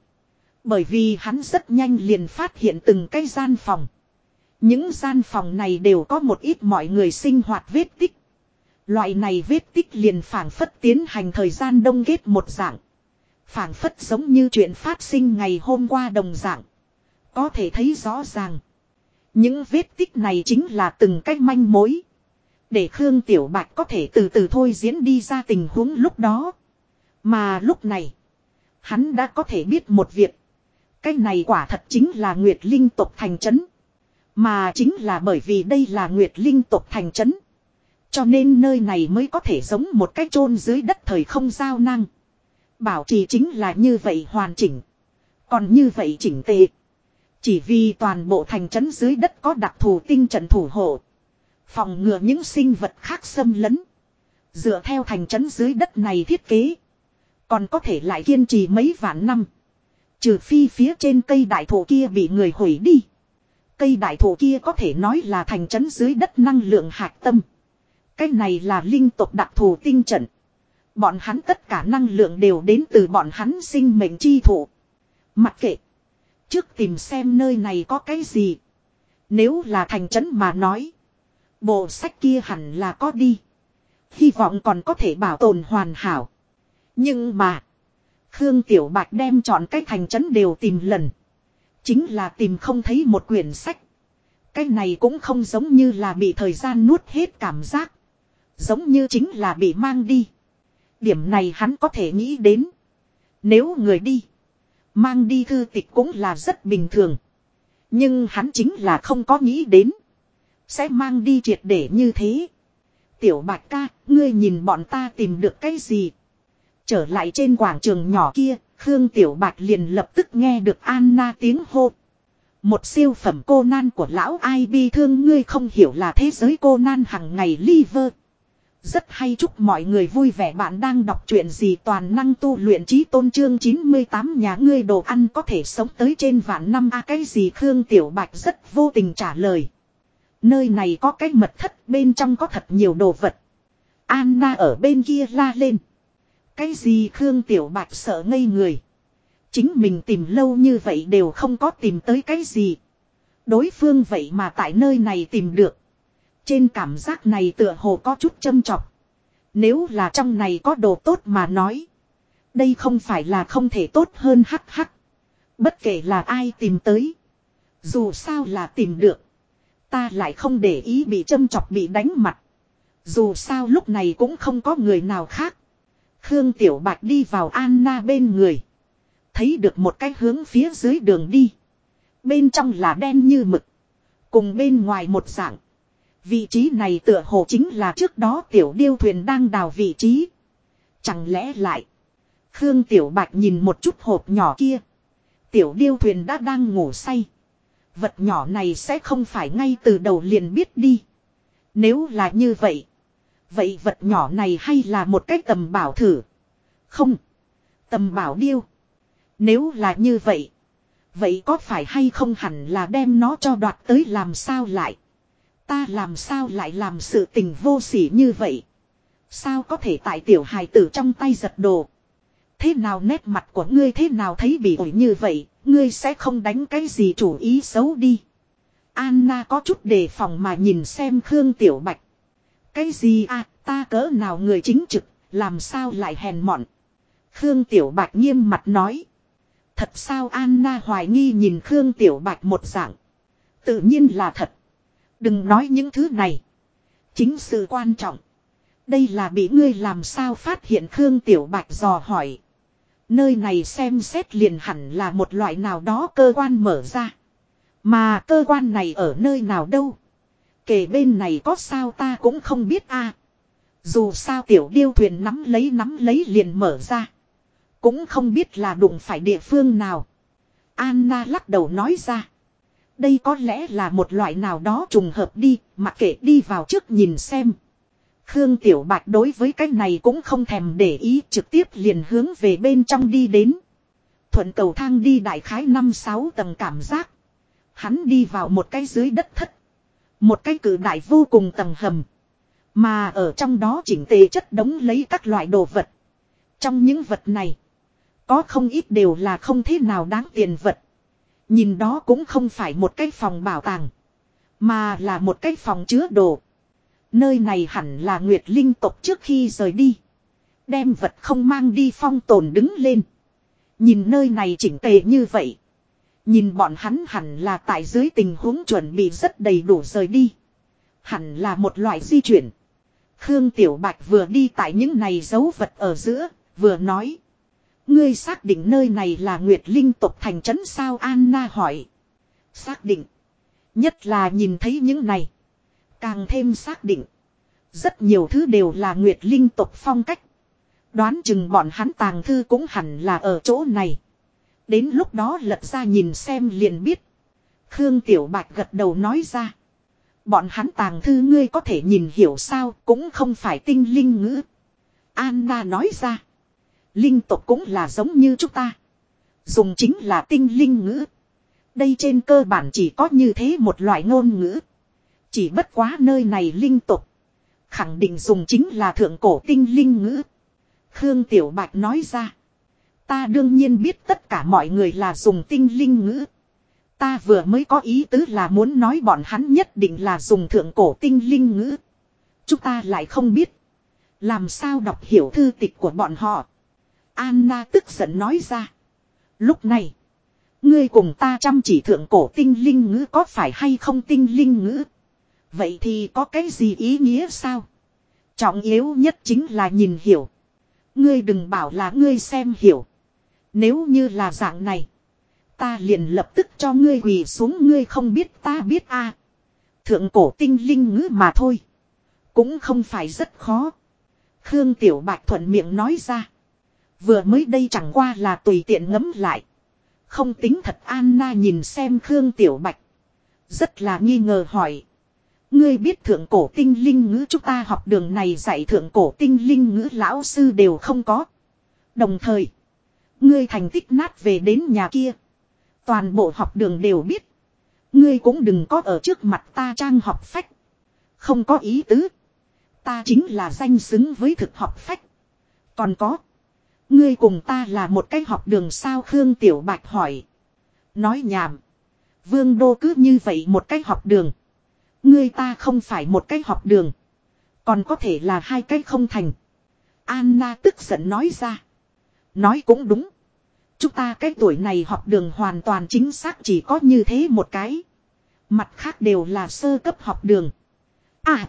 Bởi vì hắn rất nhanh liền phát hiện từng cái gian phòng. Những gian phòng này đều có một ít mọi người sinh hoạt vết tích. Loại này vết tích liền phản phất tiến hành thời gian đông kết một dạng. phản phất giống như chuyện phát sinh ngày hôm qua đồng dạng. Có thể thấy rõ ràng. Những vết tích này chính là từng cái manh mối. Để Khương Tiểu Bạch có thể từ từ thôi diễn đi ra tình huống lúc đó. Mà lúc này. Hắn đã có thể biết một việc. Cái này quả thật chính là Nguyệt Linh tộc thành trấn. Mà chính là bởi vì đây là Nguyệt Linh tộc thành trấn. Cho nên nơi này mới có thể giống một cái chôn dưới đất thời không giao năng. Bảo trì chính là như vậy hoàn chỉnh. Còn như vậy chỉnh tề. Chỉ vì toàn bộ thành trấn dưới đất có đặc thù tinh trận thủ hộ. Phòng ngừa những sinh vật khác xâm lấn. Dựa theo thành trấn dưới đất này thiết kế. Còn có thể lại kiên trì mấy vạn năm. Trừ phi phía trên cây đại thụ kia bị người hủy đi. Cây đại thụ kia có thể nói là thành trấn dưới đất năng lượng hạt tâm. Cái này là linh tộc đặc thù tinh trận. Bọn hắn tất cả năng lượng đều đến từ bọn hắn sinh mệnh chi thụ. Mặc kệ. Trước tìm xem nơi này có cái gì. Nếu là thành trấn mà nói. Bộ sách kia hẳn là có đi. Hy vọng còn có thể bảo tồn hoàn hảo. Nhưng mà. Khương Tiểu Bạch đem chọn cái thành trấn đều tìm lần. Chính là tìm không thấy một quyển sách. Cái này cũng không giống như là bị thời gian nuốt hết cảm giác. Giống như chính là bị mang đi. Điểm này hắn có thể nghĩ đến. Nếu người đi. Mang đi thư tịch cũng là rất bình thường. Nhưng hắn chính là không có nghĩ đến. Sẽ mang đi triệt để như thế. Tiểu bạch ca, ngươi nhìn bọn ta tìm được cái gì? Trở lại trên quảng trường nhỏ kia, Khương Tiểu Bạch liền lập tức nghe được Anna tiếng hô. Một siêu phẩm cô nan của lão ai bi thương ngươi không hiểu là thế giới cô nan hằng ngày liver. Rất hay chúc mọi người vui vẻ bạn đang đọc truyện gì toàn năng tu luyện trí tôn trương 98 nhà ngươi đồ ăn có thể sống tới trên vạn năm a à, cái gì Khương Tiểu Bạch rất vô tình trả lời. Nơi này có cái mật thất, bên trong có thật nhiều đồ vật. Anna ở bên kia la lên. Cái gì Khương Tiểu Bạch sợ ngây người. Chính mình tìm lâu như vậy đều không có tìm tới cái gì. Đối phương vậy mà tại nơi này tìm được. Trên cảm giác này tựa hồ có chút châm chọc. Nếu là trong này có đồ tốt mà nói. Đây không phải là không thể tốt hơn hắc hắc. Bất kể là ai tìm tới. Dù sao là tìm được. Ta lại không để ý bị châm chọc bị đánh mặt. Dù sao lúc này cũng không có người nào khác. Khương Tiểu Bạch đi vào Anna bên người. Thấy được một cái hướng phía dưới đường đi. Bên trong là đen như mực. Cùng bên ngoài một dạng. Vị trí này tựa hồ chính là trước đó tiểu điêu thuyền đang đào vị trí. Chẳng lẽ lại. Khương Tiểu Bạch nhìn một chút hộp nhỏ kia. Tiểu điêu thuyền đã đang ngủ say. Vật nhỏ này sẽ không phải ngay từ đầu liền biết đi. Nếu là như vậy. Vậy vật nhỏ này hay là một cái tầm bảo thử? Không. Tầm bảo điêu. Nếu là như vậy. Vậy có phải hay không hẳn là đem nó cho đoạt tới làm sao lại? Ta làm sao lại làm sự tình vô sỉ như vậy? Sao có thể tại tiểu hài tử trong tay giật đồ? Thế nào nét mặt của ngươi thế nào thấy bị ổi như vậy, ngươi sẽ không đánh cái gì chủ ý xấu đi. Anna có chút đề phòng mà nhìn xem Khương Tiểu Bạch. Cái gì à, ta cỡ nào người chính trực, làm sao lại hèn mọn. Khương Tiểu Bạch nghiêm mặt nói. Thật sao Anna hoài nghi nhìn Khương Tiểu Bạch một dạng. Tự nhiên là thật. Đừng nói những thứ này. Chính sự quan trọng. Đây là bị ngươi làm sao phát hiện Khương Tiểu Bạch dò hỏi. Nơi này xem xét liền hẳn là một loại nào đó cơ quan mở ra. Mà cơ quan này ở nơi nào đâu. Kể bên này có sao ta cũng không biết a. Dù sao tiểu điêu thuyền nắm lấy nắm lấy liền mở ra. Cũng không biết là đụng phải địa phương nào. Anna lắc đầu nói ra. Đây có lẽ là một loại nào đó trùng hợp đi, mặc kệ đi vào trước nhìn xem. Khương Tiểu Bạch đối với cái này cũng không thèm để ý, trực tiếp liền hướng về bên trong đi đến. Thuận cầu thang đi đại khái 5-6 tầng cảm giác. Hắn đi vào một cái dưới đất thất. Một cái cử đại vô cùng tầng hầm. Mà ở trong đó chỉnh tề chất đống lấy các loại đồ vật. Trong những vật này. Có không ít đều là không thế nào đáng tiền vật. Nhìn đó cũng không phải một cái phòng bảo tàng. Mà là một cái phòng chứa đồ. Nơi này hẳn là Nguyệt Linh tộc trước khi rời đi. Đem vật không mang đi phong tồn đứng lên. Nhìn nơi này chỉnh tề như vậy. Nhìn bọn hắn hẳn là tại dưới tình huống chuẩn bị rất đầy đủ rời đi. Hẳn là một loại di chuyển. Khương Tiểu Bạch vừa đi tại những này dấu vật ở giữa, vừa nói. Ngươi xác định nơi này là Nguyệt Linh tộc thành trấn sao Anna hỏi. Xác định. Nhất là nhìn thấy những này. Càng thêm xác định. Rất nhiều thứ đều là Nguyệt Linh tộc phong cách. Đoán chừng bọn hắn tàng thư cũng hẳn là ở chỗ này. Đến lúc đó lật ra nhìn xem liền biết. Khương Tiểu Bạch gật đầu nói ra. Bọn hắn tàng thư ngươi có thể nhìn hiểu sao cũng không phải tinh linh ngữ. Anna nói ra. Linh tộc cũng là giống như chúng ta. Dùng chính là tinh linh ngữ. Đây trên cơ bản chỉ có như thế một loại ngôn ngữ. Chỉ bất quá nơi này linh tục Khẳng định dùng chính là thượng cổ tinh linh ngữ. Khương Tiểu Bạch nói ra. Ta đương nhiên biết tất cả mọi người là dùng tinh linh ngữ. Ta vừa mới có ý tứ là muốn nói bọn hắn nhất định là dùng thượng cổ tinh linh ngữ. Chúng ta lại không biết. Làm sao đọc hiểu thư tịch của bọn họ. Anna tức giận nói ra. Lúc này. Ngươi cùng ta chăm chỉ thượng cổ tinh linh ngữ có phải hay không tinh linh ngữ. Vậy thì có cái gì ý nghĩa sao? Trọng yếu nhất chính là nhìn hiểu. Ngươi đừng bảo là ngươi xem hiểu. Nếu như là dạng này. Ta liền lập tức cho ngươi quỳ xuống, ngươi không biết ta biết a Thượng cổ tinh linh ngữ mà thôi. Cũng không phải rất khó. Khương Tiểu Bạch thuận miệng nói ra. Vừa mới đây chẳng qua là tùy tiện ngấm lại. Không tính thật Anna nhìn xem Khương Tiểu Bạch. Rất là nghi ngờ hỏi. Ngươi biết thượng cổ tinh linh ngữ, chúng ta học đường này dạy thượng cổ tinh linh ngữ, lão sư đều không có. Đồng thời. Ngươi thành tích nát về đến nhà kia. Toàn bộ học đường đều biết. Ngươi cũng đừng có ở trước mặt ta trang học phách. Không có ý tứ. Ta chính là danh xứng với thực học phách. Còn có. Ngươi cùng ta là một cái học đường sao Khương Tiểu Bạch hỏi. Nói nhảm. Vương Đô cứ như vậy một cái học đường. Ngươi ta không phải một cái học đường. Còn có thể là hai cái không thành. Anna tức giận nói ra. Nói cũng đúng. Chúng ta cái tuổi này học đường hoàn toàn chính xác chỉ có như thế một cái. Mặt khác đều là sơ cấp học đường. À.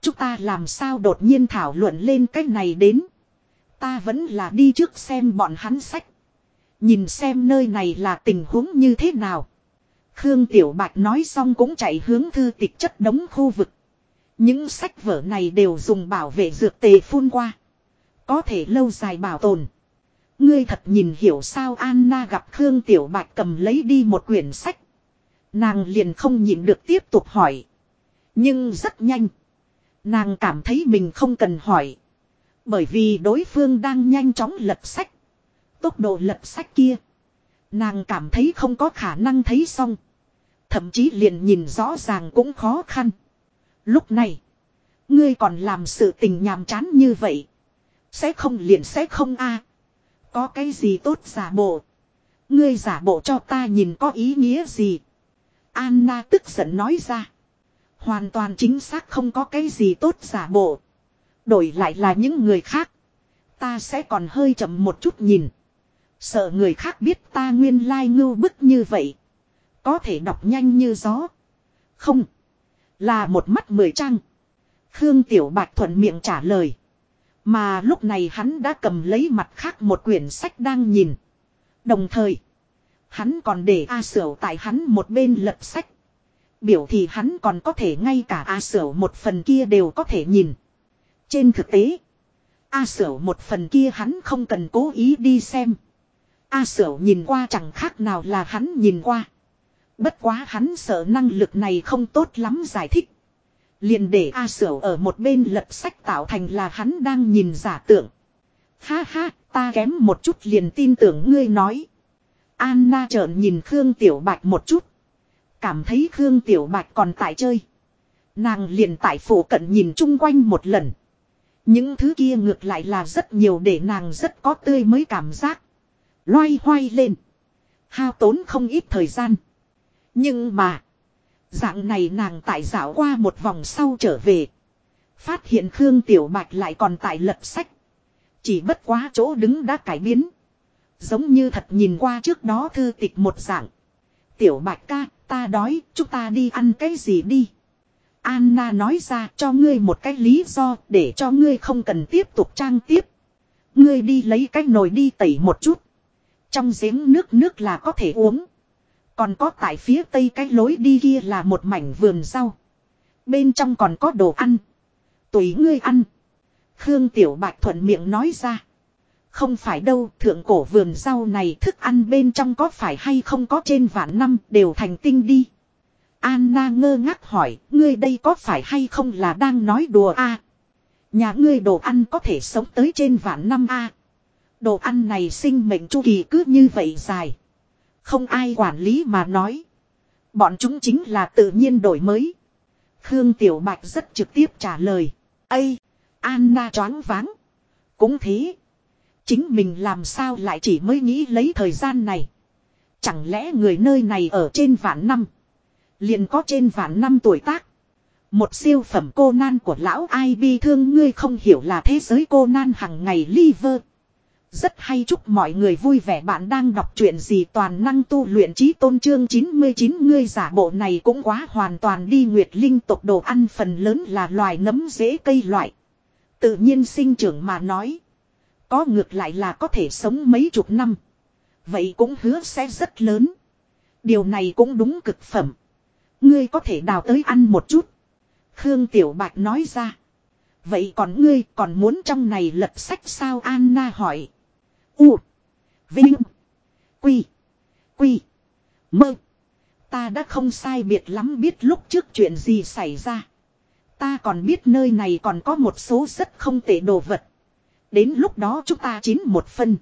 Chúng ta làm sao đột nhiên thảo luận lên cái này đến. Ta vẫn là đi trước xem bọn hắn sách. Nhìn xem nơi này là tình huống như thế nào. Khương Tiểu Bạch nói xong cũng chạy hướng thư tịch chất đống khu vực. Những sách vở này đều dùng bảo vệ dược tề phun qua. Có thể lâu dài bảo tồn. Ngươi thật nhìn hiểu sao Anna gặp Khương Tiểu Bạch cầm lấy đi một quyển sách. Nàng liền không nhịn được tiếp tục hỏi. Nhưng rất nhanh. Nàng cảm thấy mình không cần hỏi. Bởi vì đối phương đang nhanh chóng lật sách. Tốc độ lật sách kia. Nàng cảm thấy không có khả năng thấy xong. Thậm chí liền nhìn rõ ràng cũng khó khăn. Lúc này. Ngươi còn làm sự tình nhàm chán như vậy. Sẽ không liền sẽ không a Có cái gì tốt giả bộ. Ngươi giả bộ cho ta nhìn có ý nghĩa gì. Anna tức giận nói ra. Hoàn toàn chính xác không có cái gì tốt giả bộ. Đổi lại là những người khác. Ta sẽ còn hơi chậm một chút nhìn. Sợ người khác biết ta nguyên lai like ngưu bức như vậy. Có thể đọc nhanh như gió. Không. Là một mắt mười trang. Khương Tiểu Bạch thuận miệng trả lời. Mà lúc này hắn đã cầm lấy mặt khác một quyển sách đang nhìn. Đồng thời. Hắn còn để A Sửu tại hắn một bên lật sách. Biểu thì hắn còn có thể ngay cả A Sửu một phần kia đều có thể nhìn. Trên thực tế. A Sửu một phần kia hắn không cần cố ý đi xem. A Sở nhìn qua chẳng khác nào là hắn nhìn qua. Bất quá hắn sợ năng lực này không tốt lắm giải thích. Liền để A Sở ở một bên lật sách tạo thành là hắn đang nhìn giả tưởng. Ha ha, ta kém một chút liền tin tưởng ngươi nói. Anna trợn nhìn Khương Tiểu Bạch một chút. Cảm thấy Khương Tiểu Bạch còn tại chơi. Nàng liền tại phủ cận nhìn chung quanh một lần. Những thứ kia ngược lại là rất nhiều để nàng rất có tươi mới cảm giác. Loay hoay lên. Hao tốn không ít thời gian. Nhưng mà. Dạng này nàng tại dạo qua một vòng sau trở về. Phát hiện Khương Tiểu Bạch lại còn tại lật sách. Chỉ bất quá chỗ đứng đã cải biến. Giống như thật nhìn qua trước đó thư tịch một dạng. Tiểu Bạch ca, ta đói, chúng ta đi ăn cái gì đi. Anna nói ra cho ngươi một cái lý do để cho ngươi không cần tiếp tục trang tiếp. Ngươi đi lấy cái nồi đi tẩy một chút. Trong giếng nước nước là có thể uống. Còn có tại phía tây cái lối đi kia là một mảnh vườn rau. Bên trong còn có đồ ăn. Tùy ngươi ăn. Khương Tiểu Bạch thuận miệng nói ra. Không phải đâu, thượng cổ vườn rau này thức ăn bên trong có phải hay không có trên vạn năm đều thành tinh đi. Anna ngơ ngác hỏi, ngươi đây có phải hay không là đang nói đùa a? Nhà ngươi đồ ăn có thể sống tới trên vạn năm a. Đồ ăn này sinh mệnh chu kỳ cứ như vậy dài. Không ai quản lý mà nói. Bọn chúng chính là tự nhiên đổi mới. Khương Tiểu Bạch rất trực tiếp trả lời. Ây! Anna choáng váng. Cũng thế. Chính mình làm sao lại chỉ mới nghĩ lấy thời gian này. Chẳng lẽ người nơi này ở trên vạn năm. Liền có trên vạn năm tuổi tác. Một siêu phẩm cô nan của lão ai bi thương, ngươi không hiểu là thế giới cô nan hằng ngày liver. Rất hay chúc mọi người vui vẻ bạn đang đọc truyện gì toàn năng tu luyện trí tôn trương 99 ngươi giả bộ này cũng quá hoàn toàn đi nguyệt linh tộc đồ ăn phần lớn là loài nấm dễ cây loại. Tự nhiên sinh trưởng mà nói. Có ngược lại là có thể sống mấy chục năm. Vậy cũng hứa sẽ rất lớn. Điều này cũng đúng cực phẩm. Ngươi có thể đào tới ăn một chút. Khương Tiểu Bạch nói ra. Vậy còn ngươi còn muốn trong này lật sách sao Anna hỏi. U. Vinh. Quy. Quy. Mơ. Ta đã không sai biệt lắm biết lúc trước chuyện gì xảy ra. Ta còn biết nơi này còn có một số rất không tệ đồ vật. Đến lúc đó chúng ta chín một phân.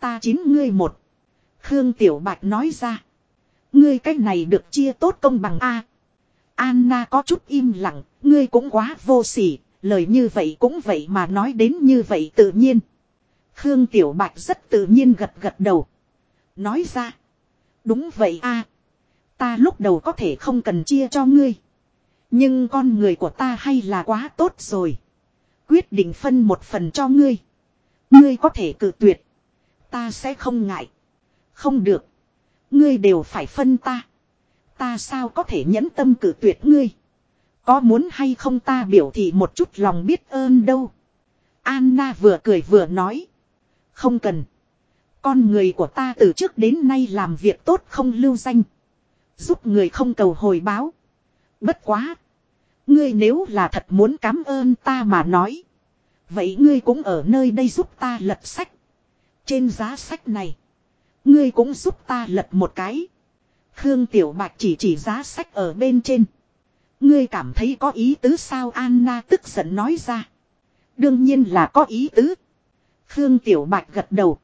Ta chín ngươi một. Khương Tiểu Bạch nói ra. Ngươi cái này được chia tốt công bằng A. Anna có chút im lặng, ngươi cũng quá vô sỉ, lời như vậy cũng vậy mà nói đến như vậy tự nhiên. Khương Tiểu Bạch rất tự nhiên gật gật đầu. Nói ra. Đúng vậy a Ta lúc đầu có thể không cần chia cho ngươi. Nhưng con người của ta hay là quá tốt rồi. Quyết định phân một phần cho ngươi. Ngươi có thể cự tuyệt. Ta sẽ không ngại. Không được. Ngươi đều phải phân ta. Ta sao có thể nhẫn tâm cử tuyệt ngươi. Có muốn hay không ta biểu thị một chút lòng biết ơn đâu. Anna vừa cười vừa nói. Không cần. Con người của ta từ trước đến nay làm việc tốt không lưu danh. Giúp người không cầu hồi báo. Bất quá. Ngươi nếu là thật muốn cảm ơn ta mà nói. Vậy ngươi cũng ở nơi đây giúp ta lật sách. Trên giá sách này. Ngươi cũng giúp ta lật một cái. Khương Tiểu Bạch chỉ chỉ giá sách ở bên trên. Ngươi cảm thấy có ý tứ sao Anna tức giận nói ra. Đương nhiên là có ý tứ. Khương Tiểu Bạch gật đầu.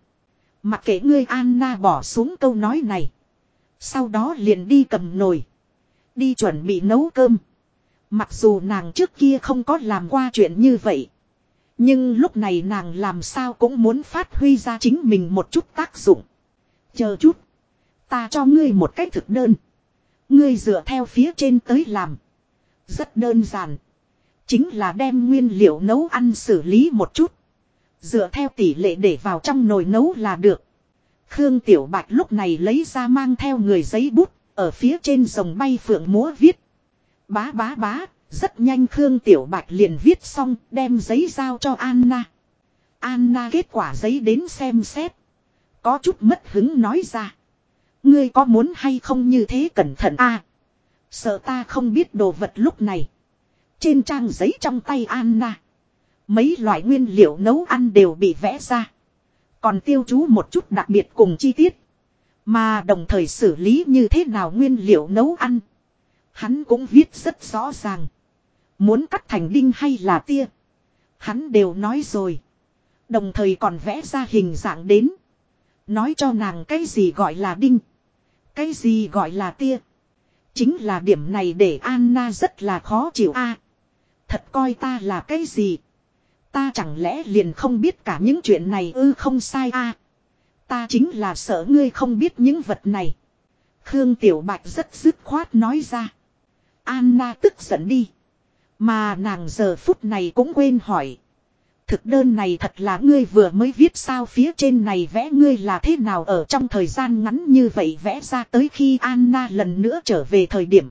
Mặc kệ ngươi Anna bỏ xuống câu nói này. Sau đó liền đi cầm nồi. Đi chuẩn bị nấu cơm. Mặc dù nàng trước kia không có làm qua chuyện như vậy. Nhưng lúc này nàng làm sao cũng muốn phát huy ra chính mình một chút tác dụng. Chờ chút. Ta cho ngươi một cách thực đơn. Ngươi dựa theo phía trên tới làm. Rất đơn giản. Chính là đem nguyên liệu nấu ăn xử lý một chút. Dựa theo tỷ lệ để vào trong nồi nấu là được. Khương Tiểu Bạch lúc này lấy ra mang theo người giấy bút. Ở phía trên rồng bay phượng múa viết. Bá bá bá. Rất nhanh Khương Tiểu Bạch liền viết xong, đem giấy giao cho Anna. Anna kết quả giấy đến xem xét. Có chút mất hứng nói ra. Ngươi có muốn hay không như thế cẩn thận a? sợ ta không biết đồ vật lúc này. Trên trang giấy trong tay Anna. Mấy loại nguyên liệu nấu ăn đều bị vẽ ra. Còn tiêu chú một chút đặc biệt cùng chi tiết. Mà đồng thời xử lý như thế nào nguyên liệu nấu ăn. Hắn cũng viết rất rõ ràng. Muốn cắt thành đinh hay là tia. Hắn đều nói rồi. Đồng thời còn vẽ ra hình dạng đến. Nói cho nàng cái gì gọi là đinh. Cái gì gọi là tia. Chính là điểm này để Anna rất là khó chịu a. thật coi ta là cái gì? Ta chẳng lẽ liền không biết cả những chuyện này ư không sai a? Ta chính là sợ ngươi không biết những vật này. Khương Tiểu Bạch rất dứt khoát nói ra. Anna tức giận đi. Mà nàng giờ phút này cũng quên hỏi. Thực đơn này thật là ngươi vừa mới viết sao phía trên này vẽ ngươi là thế nào ở trong thời gian ngắn như vậy vẽ ra tới khi Anna lần nữa trở về thời điểm.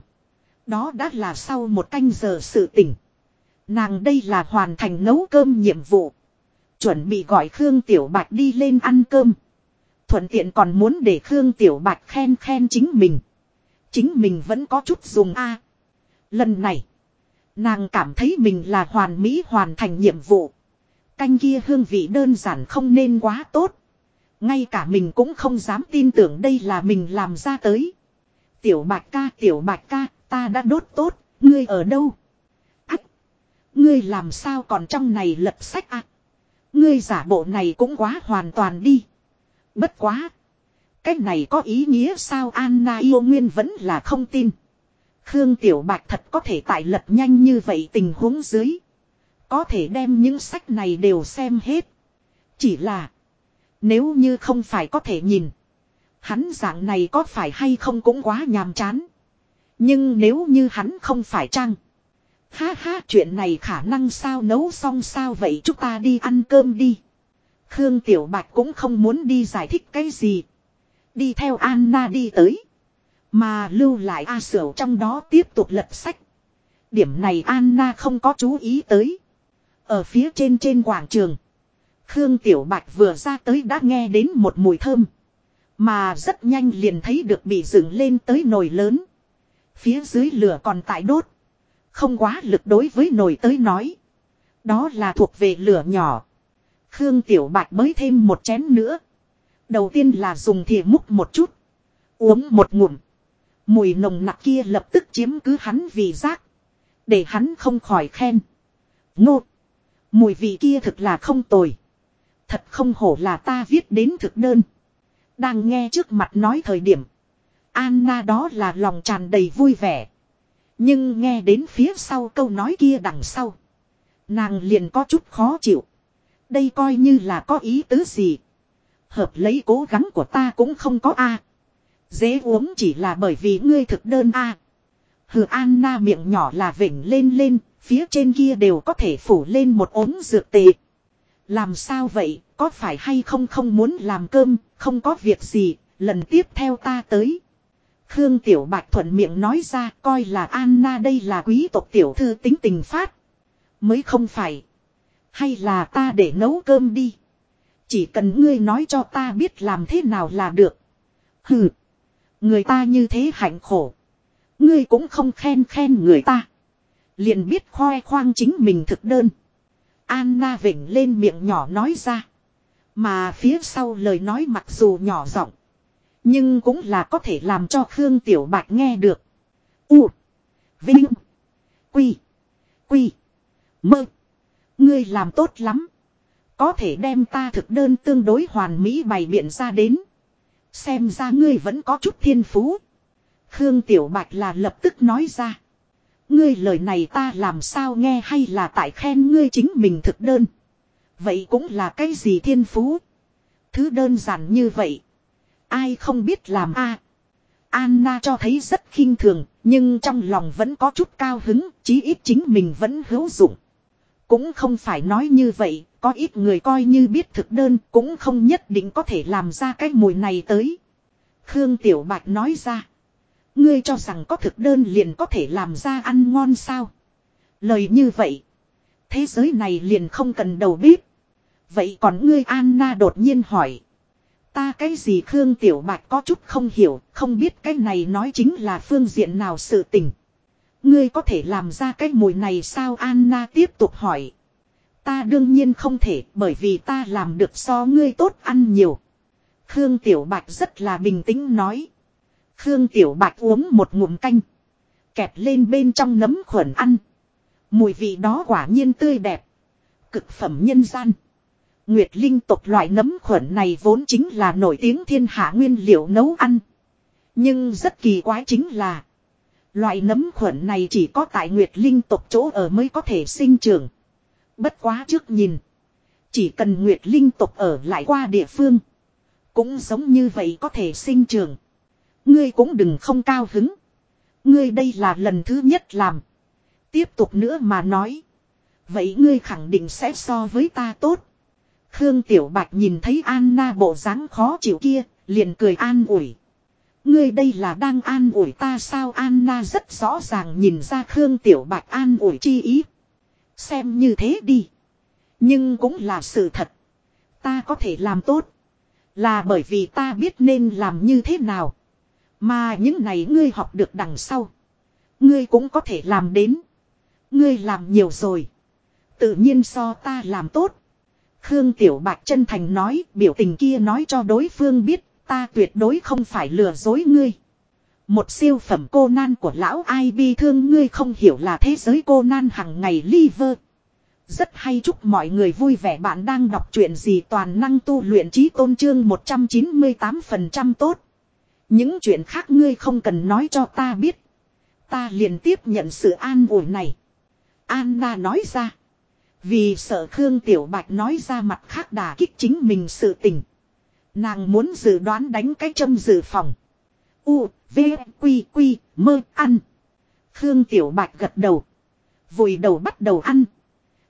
Đó đã là sau một canh giờ sự tỉnh. Nàng đây là hoàn thành nấu cơm nhiệm vụ. Chuẩn bị gọi Khương Tiểu Bạch đi lên ăn cơm. Thuận tiện còn muốn để Khương Tiểu Bạch khen khen chính mình. Chính mình vẫn có chút dùng a. Lần này, nàng cảm thấy mình là hoàn mỹ hoàn thành nhiệm vụ. Canh kia hương vị đơn giản không nên quá tốt. Ngay cả mình cũng không dám tin tưởng đây là mình làm ra tới. Tiểu bạch ca, tiểu bạch ca, ta đã đốt tốt, ngươi ở đâu? Ngươi làm sao còn trong này lật sách à? Ngươi giả bộ này cũng quá hoàn toàn đi. Bất quá! Cái này có ý nghĩa sao Anna yêu nguyên vẫn là không tin. Khương Tiểu Bạch thật có thể tại lật nhanh như vậy tình huống dưới. Có thể đem những sách này đều xem hết. Chỉ là. Nếu như không phải có thể nhìn. Hắn dạng này có phải hay không cũng quá nhàm chán. Nhưng nếu như hắn không phải trang. Ha ha, chuyện này khả năng sao nấu xong sao vậy chúng ta đi ăn cơm đi. Khương Tiểu Bạch cũng không muốn đi giải thích cái gì. Đi theo Anna đi tới. Mà lưu lại A Sửu trong đó tiếp tục lật sách. Điểm này Anna không có chú ý tới. Ở phía trên trên quảng trường. Khương Tiểu Bạch vừa ra tới đã nghe đến một mùi thơm. Mà rất nhanh liền thấy được bị dựng lên tới nồi lớn. Phía dưới lửa còn tại đốt. Không quá lực đối với nồi tới nói. Đó là thuộc về lửa nhỏ. Khương Tiểu Bạch mới thêm một chén nữa. Đầu tiên là dùng thìa múc một chút. Uống một ngụm. Mùi nồng nặc kia lập tức chiếm cứ hắn vì giác. Để hắn không khỏi khen. Ngô. Mùi vị kia thực là không tồi. Thật không hổ là ta viết đến thực đơn. Đang nghe trước mặt nói thời điểm. Anna đó là lòng tràn đầy vui vẻ. Nhưng nghe đến phía sau câu nói kia đằng sau. Nàng liền có chút khó chịu. Đây coi như là có ý tứ gì. Hợp lấy cố gắng của ta cũng không có a. Dễ uống chỉ là bởi vì ngươi thực đơn a. Hừ Anna miệng nhỏ là vỉnh lên lên, phía trên kia đều có thể phủ lên một ống dược tệ. Làm sao vậy, có phải hay không không muốn làm cơm, không có việc gì, lần tiếp theo ta tới. Khương Tiểu Bạch thuận miệng nói ra, coi là Anna đây là quý tộc tiểu thư tính tình phát. Mới không phải. Hay là ta để nấu cơm đi. Chỉ cần ngươi nói cho ta biết làm thế nào là được. Hừ. Người ta như thế hạnh khổ. Ngươi cũng không khen khen người ta. Liền biết khoe khoang chính mình thực đơn. Anna vỉnh lên miệng nhỏ nói ra. Mà phía sau lời nói mặc dù nhỏ giọng nhưng cũng là có thể làm cho Khương Tiểu Bạch nghe được. U. Vinh. Quy. Quy. Mơ. Ngươi làm tốt lắm. Có thể đem ta thực đơn tương đối hoàn mỹ bày biện ra đến. Xem ra ngươi vẫn có chút thiên phú. Khương Tiểu Bạch là lập tức nói ra. Ngươi lời này ta làm sao nghe hay là tại khen ngươi chính mình thực đơn. Vậy cũng là cái gì thiên phú. Thứ đơn giản như vậy. Ai không biết làm a Anna cho thấy rất khinh thường, nhưng trong lòng vẫn có chút cao hứng, chí ít chính mình vẫn hữu dụng. Cũng không phải nói như vậy, có ít người coi như biết thực đơn cũng không nhất định có thể làm ra cái mùi này tới. Khương Tiểu Bạch nói ra. Ngươi cho rằng có thực đơn liền có thể làm ra ăn ngon sao? Lời như vậy. Thế giới này liền không cần đầu bếp. Vậy còn ngươi Anna đột nhiên hỏi. Ta cái gì Khương Tiểu Bạch có chút không hiểu, không biết cái này nói chính là phương diện nào sự tình. Ngươi có thể làm ra cái mùi này sao Anna tiếp tục hỏi. Ta đương nhiên không thể bởi vì ta làm được so ngươi tốt ăn nhiều. Khương Tiểu Bạch rất là bình tĩnh nói. Khương Tiểu Bạch uống một ngụm canh. Kẹp lên bên trong nấm khuẩn ăn. Mùi vị đó quả nhiên tươi đẹp. Cực phẩm nhân gian. Nguyệt Linh tộc loại nấm khuẩn này vốn chính là nổi tiếng thiên hạ nguyên liệu nấu ăn. Nhưng rất kỳ quái chính là. Loại nấm khuẩn này chỉ có tại Nguyệt Linh tộc chỗ ở mới có thể sinh trưởng. Bất quá trước nhìn. Chỉ cần Nguyệt Linh tộc ở lại qua địa phương. Cũng giống như vậy có thể sinh trưởng. Ngươi cũng đừng không cao hứng. Ngươi đây là lần thứ nhất làm. Tiếp tục nữa mà nói. Vậy ngươi khẳng định sẽ so với ta tốt. Khương Tiểu Bạch nhìn thấy Anna bộ dáng khó chịu kia, liền cười an ủi. Ngươi đây là đang an ủi ta sao Anna rất rõ ràng nhìn ra Khương Tiểu Bạch an ủi chi ý. Xem như thế đi. Nhưng cũng là sự thật. Ta có thể làm tốt. Là bởi vì ta biết nên làm như thế nào. Mà những này ngươi học được đằng sau. Ngươi cũng có thể làm đến. Ngươi làm nhiều rồi. Tự nhiên so ta làm tốt. Khương Tiểu Bạch chân thành nói, biểu tình kia nói cho đối phương biết, ta tuyệt đối không phải lừa dối ngươi. Một siêu phẩm cô nan của lão ai bi thương ngươi không hiểu là thế giới cô nan hằng ngày liver. Rất hay chúc mọi người vui vẻ, bạn đang đọc chuyện gì toàn năng tu luyện trí tôn trương 198% tốt. Những chuyện khác ngươi không cần nói cho ta biết. Ta liền tiếp nhận sự an ủi này. Anna nói ra. Vì sợ Khương Tiểu Bạch nói ra mặt khác đà kích chính mình sự tình. Nàng muốn dự đoán đánh cái châm dự phòng. U, V, Quy, Quy, mơ, ăn. Khương Tiểu Bạch gật đầu. Vùi đầu bắt đầu ăn.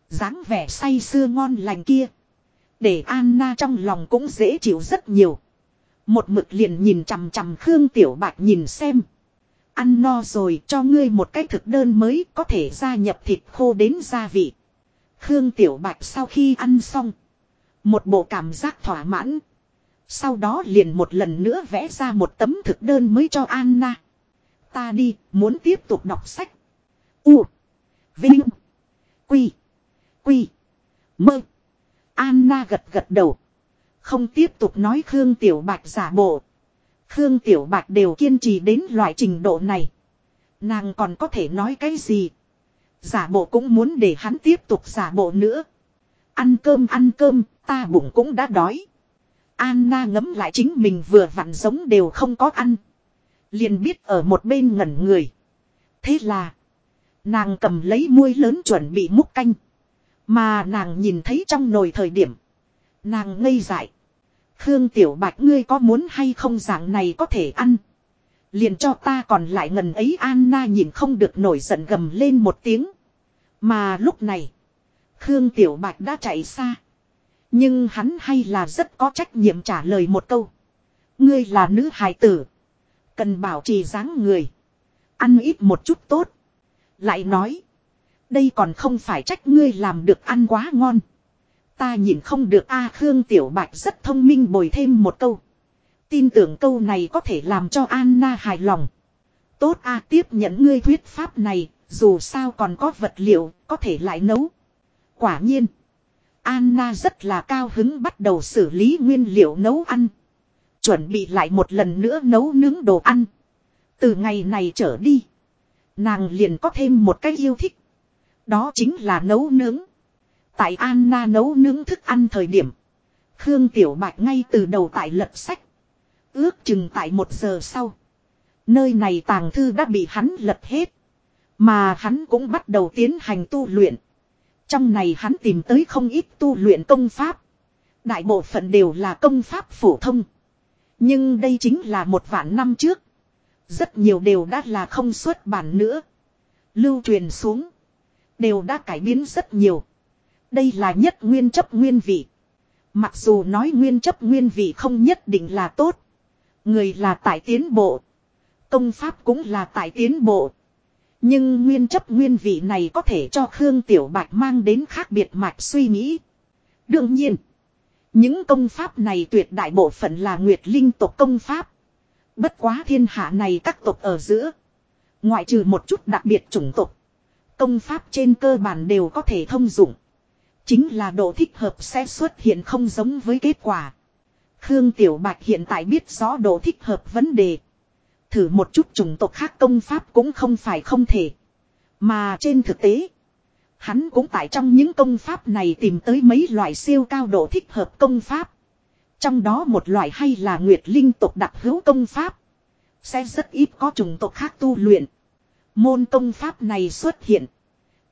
dáng vẻ say sưa ngon lành kia. Để Anna trong lòng cũng dễ chịu rất nhiều. Một mực liền nhìn chằm chằm Khương Tiểu Bạch nhìn xem. Ăn no rồi cho ngươi một cái thực đơn mới có thể gia nhập thịt khô đến gia vị. Khương Tiểu Bạch sau khi ăn xong. Một bộ cảm giác thỏa mãn. Sau đó liền một lần nữa vẽ ra một tấm thực đơn mới cho Anna. Ta đi, muốn tiếp tục đọc sách. U. Vinh. Quy. Quy. Mơ. Anna gật gật đầu. Không tiếp tục nói Khương Tiểu Bạch giả bộ. Khương Tiểu Bạch đều kiên trì đến loại trình độ này. Nàng còn có thể nói cái gì? Giả bộ cũng muốn để hắn tiếp tục giả bộ nữa. Ăn cơm ăn cơm, ta bụng cũng đã đói. Anna ngấm lại chính mình vừa vặn giống đều không có ăn. Liền biết ở một bên ngẩn người. Thế là. Nàng cầm lấy muôi lớn chuẩn bị múc canh. Mà nàng nhìn thấy trong nồi thời điểm. Nàng ngây dại. Khương Tiểu Bạch ngươi có muốn hay không dạng này có thể ăn. Liền cho ta còn lại ngần ấy Anna nhìn không được nổi giận gầm lên một tiếng. Mà lúc này. Khương Tiểu Bạch đã chạy xa. Nhưng hắn hay là rất có trách nhiệm trả lời một câu. Ngươi là nữ hài tử. Cần bảo trì dáng người. Ăn ít một chút tốt. Lại nói. Đây còn không phải trách ngươi làm được ăn quá ngon. Ta nhìn không được A Khương Tiểu Bạch rất thông minh bồi thêm một câu. Tin tưởng câu này có thể làm cho Anna hài lòng. Tốt A tiếp nhận ngươi thuyết pháp này, dù sao còn có vật liệu, có thể lại nấu. Quả nhiên. Anna rất là cao hứng bắt đầu xử lý nguyên liệu nấu ăn. Chuẩn bị lại một lần nữa nấu nướng đồ ăn. Từ ngày này trở đi. Nàng liền có thêm một cái yêu thích. Đó chính là nấu nướng. Tại Anna nấu nướng thức ăn thời điểm. Khương Tiểu Bạch ngay từ đầu tại lật sách. Ước chừng tại một giờ sau. Nơi này tàng thư đã bị hắn lật hết. Mà hắn cũng bắt đầu tiến hành tu luyện. Trong này hắn tìm tới không ít tu luyện công pháp. Đại bộ phận đều là công pháp phổ thông. Nhưng đây chính là một vạn năm trước. Rất nhiều đều đã là không xuất bản nữa. Lưu truyền xuống. Đều đã cải biến rất nhiều. Đây là nhất nguyên chấp nguyên vị. Mặc dù nói nguyên chấp nguyên vị không nhất định là tốt. Người là tại tiến bộ. Công pháp cũng là tại tiến bộ. Nhưng nguyên chấp nguyên vị này có thể cho Khương Tiểu Bạch mang đến khác biệt mạch suy nghĩ. Đương nhiên, những công pháp này tuyệt đại bộ phận là Nguyệt Linh tộc công pháp. Bất quá thiên hạ này các tộc ở giữa. Ngoại trừ một chút đặc biệt chủng tộc. Công pháp trên cơ bản đều có thể thông dụng. Chính là độ thích hợp sẽ xuất hiện không giống với kết quả. Khương Tiểu Bạch hiện tại biết rõ độ thích hợp vấn đề. Thử một chút chủng tộc khác công pháp cũng không phải không thể. Mà trên thực tế, hắn cũng tại trong những công pháp này tìm tới mấy loại siêu cao độ thích hợp công pháp. Trong đó một loại hay là Nguyệt Linh tộc đặc hữu công pháp. Sẽ rất ít có chủng tộc khác tu luyện. Môn công pháp này xuất hiện.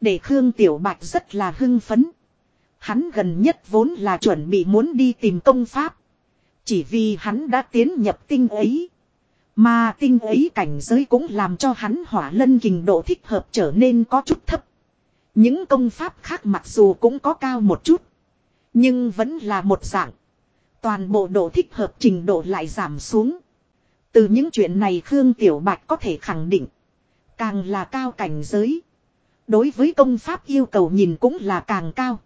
Để Khương Tiểu Bạch rất là hưng phấn. Hắn gần nhất vốn là chuẩn bị muốn đi tìm công pháp. Chỉ vì hắn đã tiến nhập tinh ấy. Mà tinh ấy cảnh giới cũng làm cho hắn hỏa lân kình độ thích hợp trở nên có chút thấp. Những công pháp khác mặc dù cũng có cao một chút. Nhưng vẫn là một dạng. Toàn bộ độ thích hợp trình độ lại giảm xuống. Từ những chuyện này Khương Tiểu Bạch có thể khẳng định. Càng là cao cảnh giới. Đối với công pháp yêu cầu nhìn cũng là càng cao.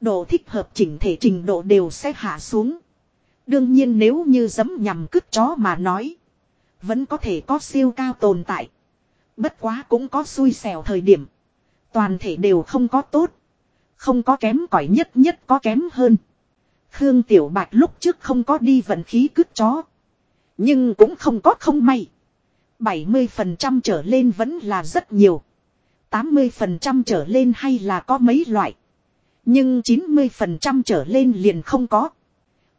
Độ thích hợp chỉnh thể trình độ đều sẽ hạ xuống. Đương nhiên nếu như dấm nhằm cứt chó mà nói. Vẫn có thể có siêu cao tồn tại. Bất quá cũng có xui xẻo thời điểm. Toàn thể đều không có tốt. Không có kém cỏi nhất nhất có kém hơn. Khương Tiểu Bạch lúc trước không có đi vận khí cướp chó. Nhưng cũng không có không may. 70% trở lên vẫn là rất nhiều. 80% trở lên hay là có mấy loại. Nhưng 90% trở lên liền không có.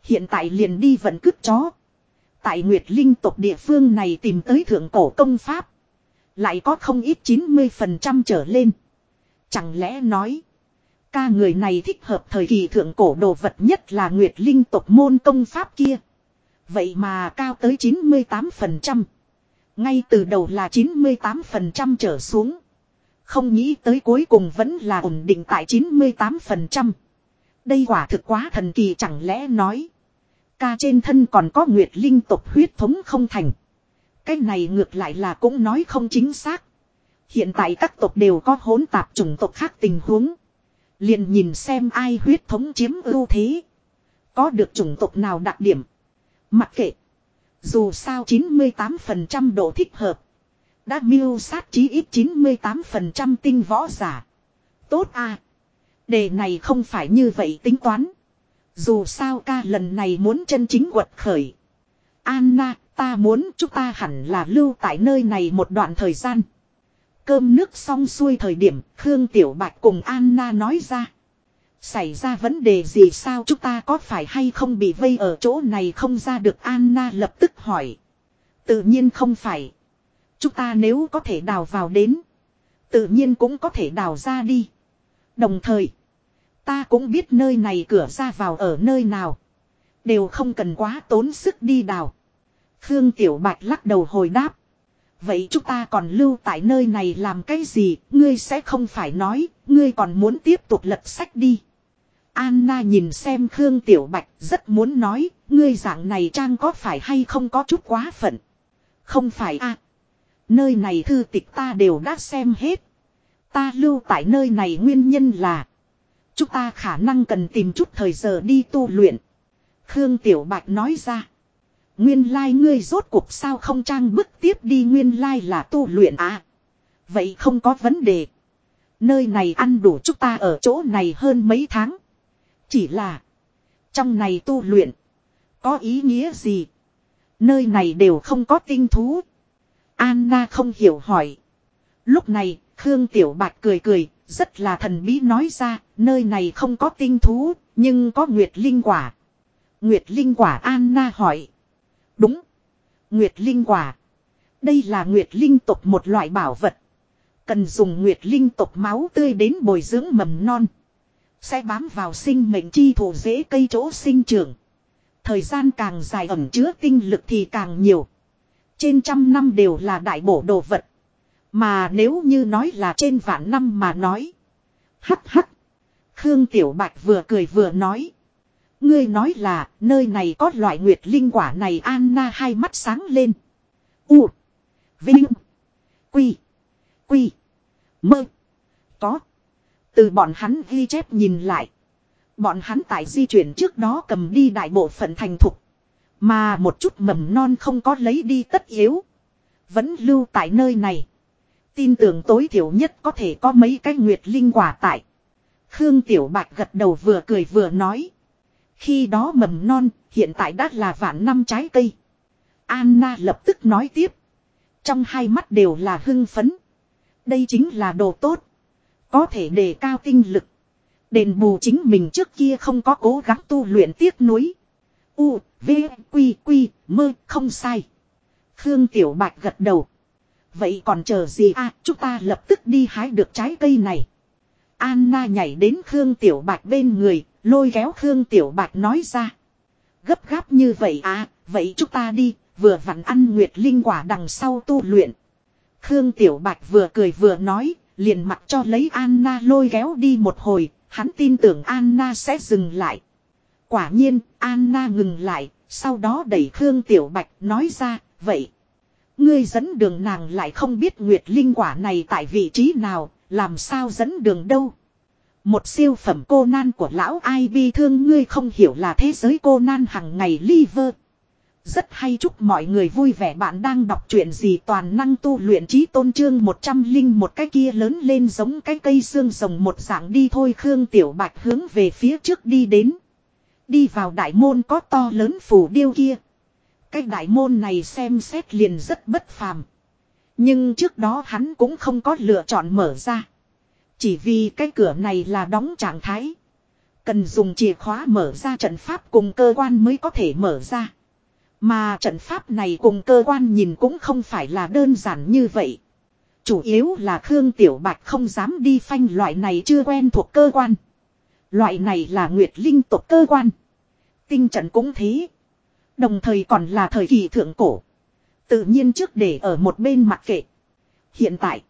Hiện tại liền đi vận cướp chó. Tại Nguyệt Linh tộc địa phương này tìm tới thượng cổ công pháp. Lại có không ít 90% trở lên. Chẳng lẽ nói. Ca người này thích hợp thời kỳ thượng cổ đồ vật nhất là Nguyệt Linh tộc môn công pháp kia. Vậy mà cao tới 98%. Ngay từ đầu là 98% trở xuống. Không nghĩ tới cuối cùng vẫn là ổn định tại 98%. Đây quả thực quá thần kỳ chẳng lẽ nói. Ca trên thân còn có nguyệt linh tộc huyết thống không thành. Cái này ngược lại là cũng nói không chính xác. Hiện tại các tộc đều có hỗn tạp chủng tộc khác tình huống. liền nhìn xem ai huyết thống chiếm ưu thế. Có được chủng tộc nào đặc điểm. Mặc kệ. Dù sao 98% độ thích hợp. Đã miêu sát chí ít 98% tinh võ giả. Tốt à. Đề này không phải như vậy tính toán. Dù sao ca lần này muốn chân chính quật khởi. Anna, ta muốn chúng ta hẳn là lưu tại nơi này một đoạn thời gian. Cơm nước xong xuôi thời điểm, Khương Tiểu Bạch cùng Anna nói ra. Xảy ra vấn đề gì sao chúng ta có phải hay không bị vây ở chỗ này không ra được Anna lập tức hỏi. Tự nhiên không phải. Chúng ta nếu có thể đào vào đến. Tự nhiên cũng có thể đào ra đi. Đồng thời. Ta cũng biết nơi này cửa ra vào ở nơi nào. Đều không cần quá tốn sức đi đào. Khương Tiểu Bạch lắc đầu hồi đáp. Vậy chúng ta còn lưu tại nơi này làm cái gì, ngươi sẽ không phải nói, ngươi còn muốn tiếp tục lật sách đi. Anna nhìn xem Khương Tiểu Bạch rất muốn nói, ngươi dạng này trang có phải hay không có chút quá phận. Không phải a Nơi này thư tịch ta đều đã xem hết. Ta lưu tại nơi này nguyên nhân là. Chúng ta khả năng cần tìm chút thời giờ đi tu luyện. Khương Tiểu Bạch nói ra. Nguyên lai like ngươi rốt cuộc sao không trang bức tiếp đi nguyên lai like là tu luyện à. Vậy không có vấn đề. Nơi này ăn đủ chúng ta ở chỗ này hơn mấy tháng. Chỉ là. Trong này tu luyện. Có ý nghĩa gì? Nơi này đều không có tinh thú. Anna không hiểu hỏi. Lúc này, Khương Tiểu Bạch cười cười, rất là thần bí nói ra, nơi này không có tinh thú, nhưng có Nguyệt Linh quả. Nguyệt Linh quả Anna hỏi. Đúng. Nguyệt Linh quả. Đây là Nguyệt Linh tộc một loại bảo vật. Cần dùng Nguyệt Linh tộc máu tươi đến bồi dưỡng mầm non. Sẽ bám vào sinh mệnh chi thủ dễ cây chỗ sinh trưởng. Thời gian càng dài ẩm chứa tinh lực thì càng nhiều. Trên trăm năm đều là đại bổ đồ vật. Mà nếu như nói là trên vạn năm mà nói. Hắc hắc. Khương Tiểu Bạch vừa cười vừa nói. Ngươi nói là, nơi này có loại nguyệt linh quả này Anna hai mắt sáng lên. U. Vinh. Quy. Quy. Mơ. Có. Từ bọn hắn ghi chép nhìn lại. Bọn hắn tại di chuyển trước đó cầm đi đại bộ phận thành thục. Mà một chút mầm non không có lấy đi tất yếu. Vẫn lưu tại nơi này. Tin tưởng tối thiểu nhất có thể có mấy cái nguyệt linh quả tại. Khương Tiểu Bạch gật đầu vừa cười vừa nói. Khi đó mầm non, hiện tại đã là vạn năm trái cây. Anna lập tức nói tiếp. Trong hai mắt đều là hưng phấn. Đây chính là đồ tốt. Có thể đề cao tinh lực. Đền bù chính mình trước kia không có cố gắng tu luyện tiếc nuối. U, V, Quy, Quy, mơ, không sai. Khương Tiểu Bạch gật đầu vậy còn chờ gì à, chúng ta lập tức đi hái được trái cây này. Anna nhảy đến Khương Tiểu Bạch bên người, lôi kéo Khương Tiểu Bạch nói ra. Gấp gáp như vậy à, vậy chúng ta đi, vừa vặn ăn nguyệt linh quả đằng sau tu luyện. Khương Tiểu Bạch vừa cười vừa nói, liền mặt cho lấy Anna lôi kéo đi một hồi, hắn tin tưởng Anna sẽ dừng lại. Quả nhiên, Anna ngừng lại, sau đó đẩy Khương Tiểu Bạch nói ra, vậy. Ngươi dẫn đường nàng lại không biết Nguyệt Linh quả này tại vị trí nào, làm sao dẫn đường đâu. Một siêu phẩm cô nan của lão ai bi thương ngươi không hiểu là thế giới cô nan hằng ngày liver. Rất hay chúc mọi người vui vẻ bạn đang đọc chuyện gì toàn năng tu luyện trí tôn trương một trăm linh một cái kia lớn lên giống cái cây xương rồng một dạng đi thôi Khương Tiểu Bạch hướng về phía trước đi đến. Đi vào đại môn có to lớn phủ điêu kia. Cái đại môn này xem xét liền rất bất phàm. Nhưng trước đó hắn cũng không có lựa chọn mở ra. Chỉ vì cái cửa này là đóng trạng thái. Cần dùng chìa khóa mở ra trận pháp cùng cơ quan mới có thể mở ra. Mà trận pháp này cùng cơ quan nhìn cũng không phải là đơn giản như vậy. Chủ yếu là Khương Tiểu Bạch không dám đi phanh loại này chưa quen thuộc cơ quan. Loại này là Nguyệt Linh tộc cơ quan. Tinh trận cũng thế. Đồng thời còn là thời kỳ thượng cổ. Tự nhiên trước để ở một bên mặc kệ. Hiện tại.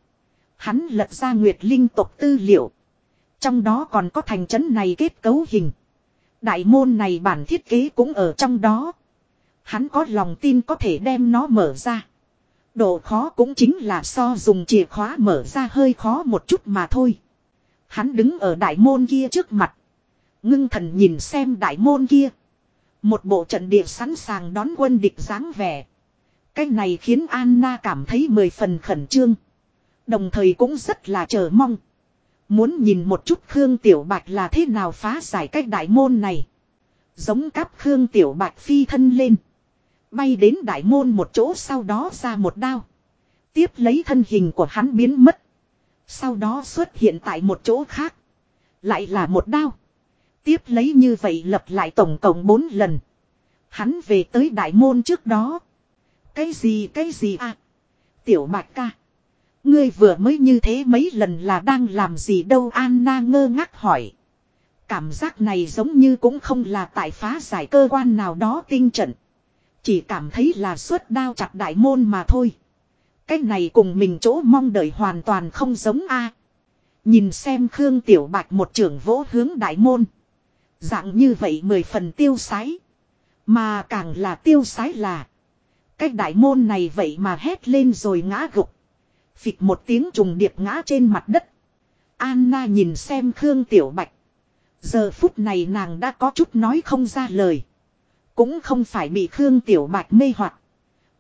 Hắn lật ra Nguyệt Linh tộc tư liệu. Trong đó còn có thành trấn này kết cấu hình. Đại môn này bản thiết kế cũng ở trong đó. Hắn có lòng tin có thể đem nó mở ra. Độ khó cũng chính là so dùng chìa khóa mở ra hơi khó một chút mà thôi. Hắn đứng ở đại môn kia trước mặt. Ngưng thần nhìn xem đại môn kia. Một bộ trận địa sẵn sàng đón quân địch dáng vẻ. Cái này khiến Anna cảm thấy mười phần khẩn trương. Đồng thời cũng rất là chờ mong. Muốn nhìn một chút Khương Tiểu Bạch là thế nào phá giải cách đại môn này. Giống cắp Khương Tiểu Bạch phi thân lên. Bay đến đại môn một chỗ sau đó ra một đao. Tiếp lấy thân hình của hắn biến mất. Sau đó xuất hiện tại một chỗ khác. Lại là một đao. Tiếp lấy như vậy lập lại tổng cộng bốn lần. Hắn về tới đại môn trước đó. Cái gì cái gì à? Tiểu bạch ca. Ngươi vừa mới như thế mấy lần là đang làm gì đâu Anna ngơ ngác hỏi. Cảm giác này giống như cũng không là tại phá giải cơ quan nào đó tinh trận. Chỉ cảm thấy là suốt đao chặt đại môn mà thôi. Cái này cùng mình chỗ mong đợi hoàn toàn không giống a. Nhìn xem Khương Tiểu Bạch một trưởng vỗ hướng đại môn. Dạng như vậy mười phần tiêu sái. Mà càng là tiêu sái là. cách đại môn này vậy mà hét lên rồi ngã gục. Phịch một tiếng trùng điệp ngã trên mặt đất. Anna nhìn xem Khương Tiểu Bạch. Giờ phút này nàng đã có chút nói không ra lời. Cũng không phải bị Khương Tiểu Bạch mê hoặc,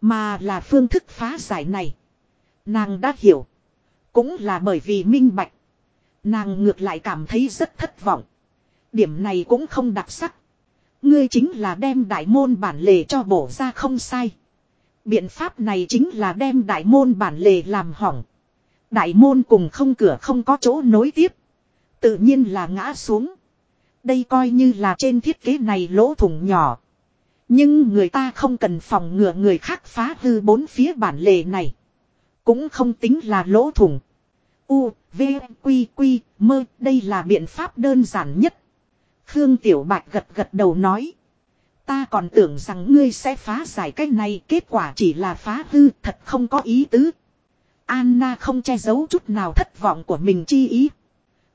Mà là phương thức phá giải này. Nàng đã hiểu. Cũng là bởi vì minh bạch. Nàng ngược lại cảm thấy rất thất vọng. Điểm này cũng không đặc sắc. Ngươi chính là đem đại môn bản lề cho bổ ra không sai. Biện pháp này chính là đem đại môn bản lề làm hỏng. Đại môn cùng không cửa không có chỗ nối tiếp. Tự nhiên là ngã xuống. Đây coi như là trên thiết kế này lỗ thủng nhỏ. Nhưng người ta không cần phòng ngừa người khác phá hư bốn phía bản lề này. Cũng không tính là lỗ thủng. U, V, Quy, Quy, mơ, đây là biện pháp đơn giản nhất. Khương Tiểu Bạch gật gật đầu nói. Ta còn tưởng rằng ngươi sẽ phá giải cái này, kết quả chỉ là phá hư, thật không có ý tứ. Anna không che giấu chút nào thất vọng của mình chi ý.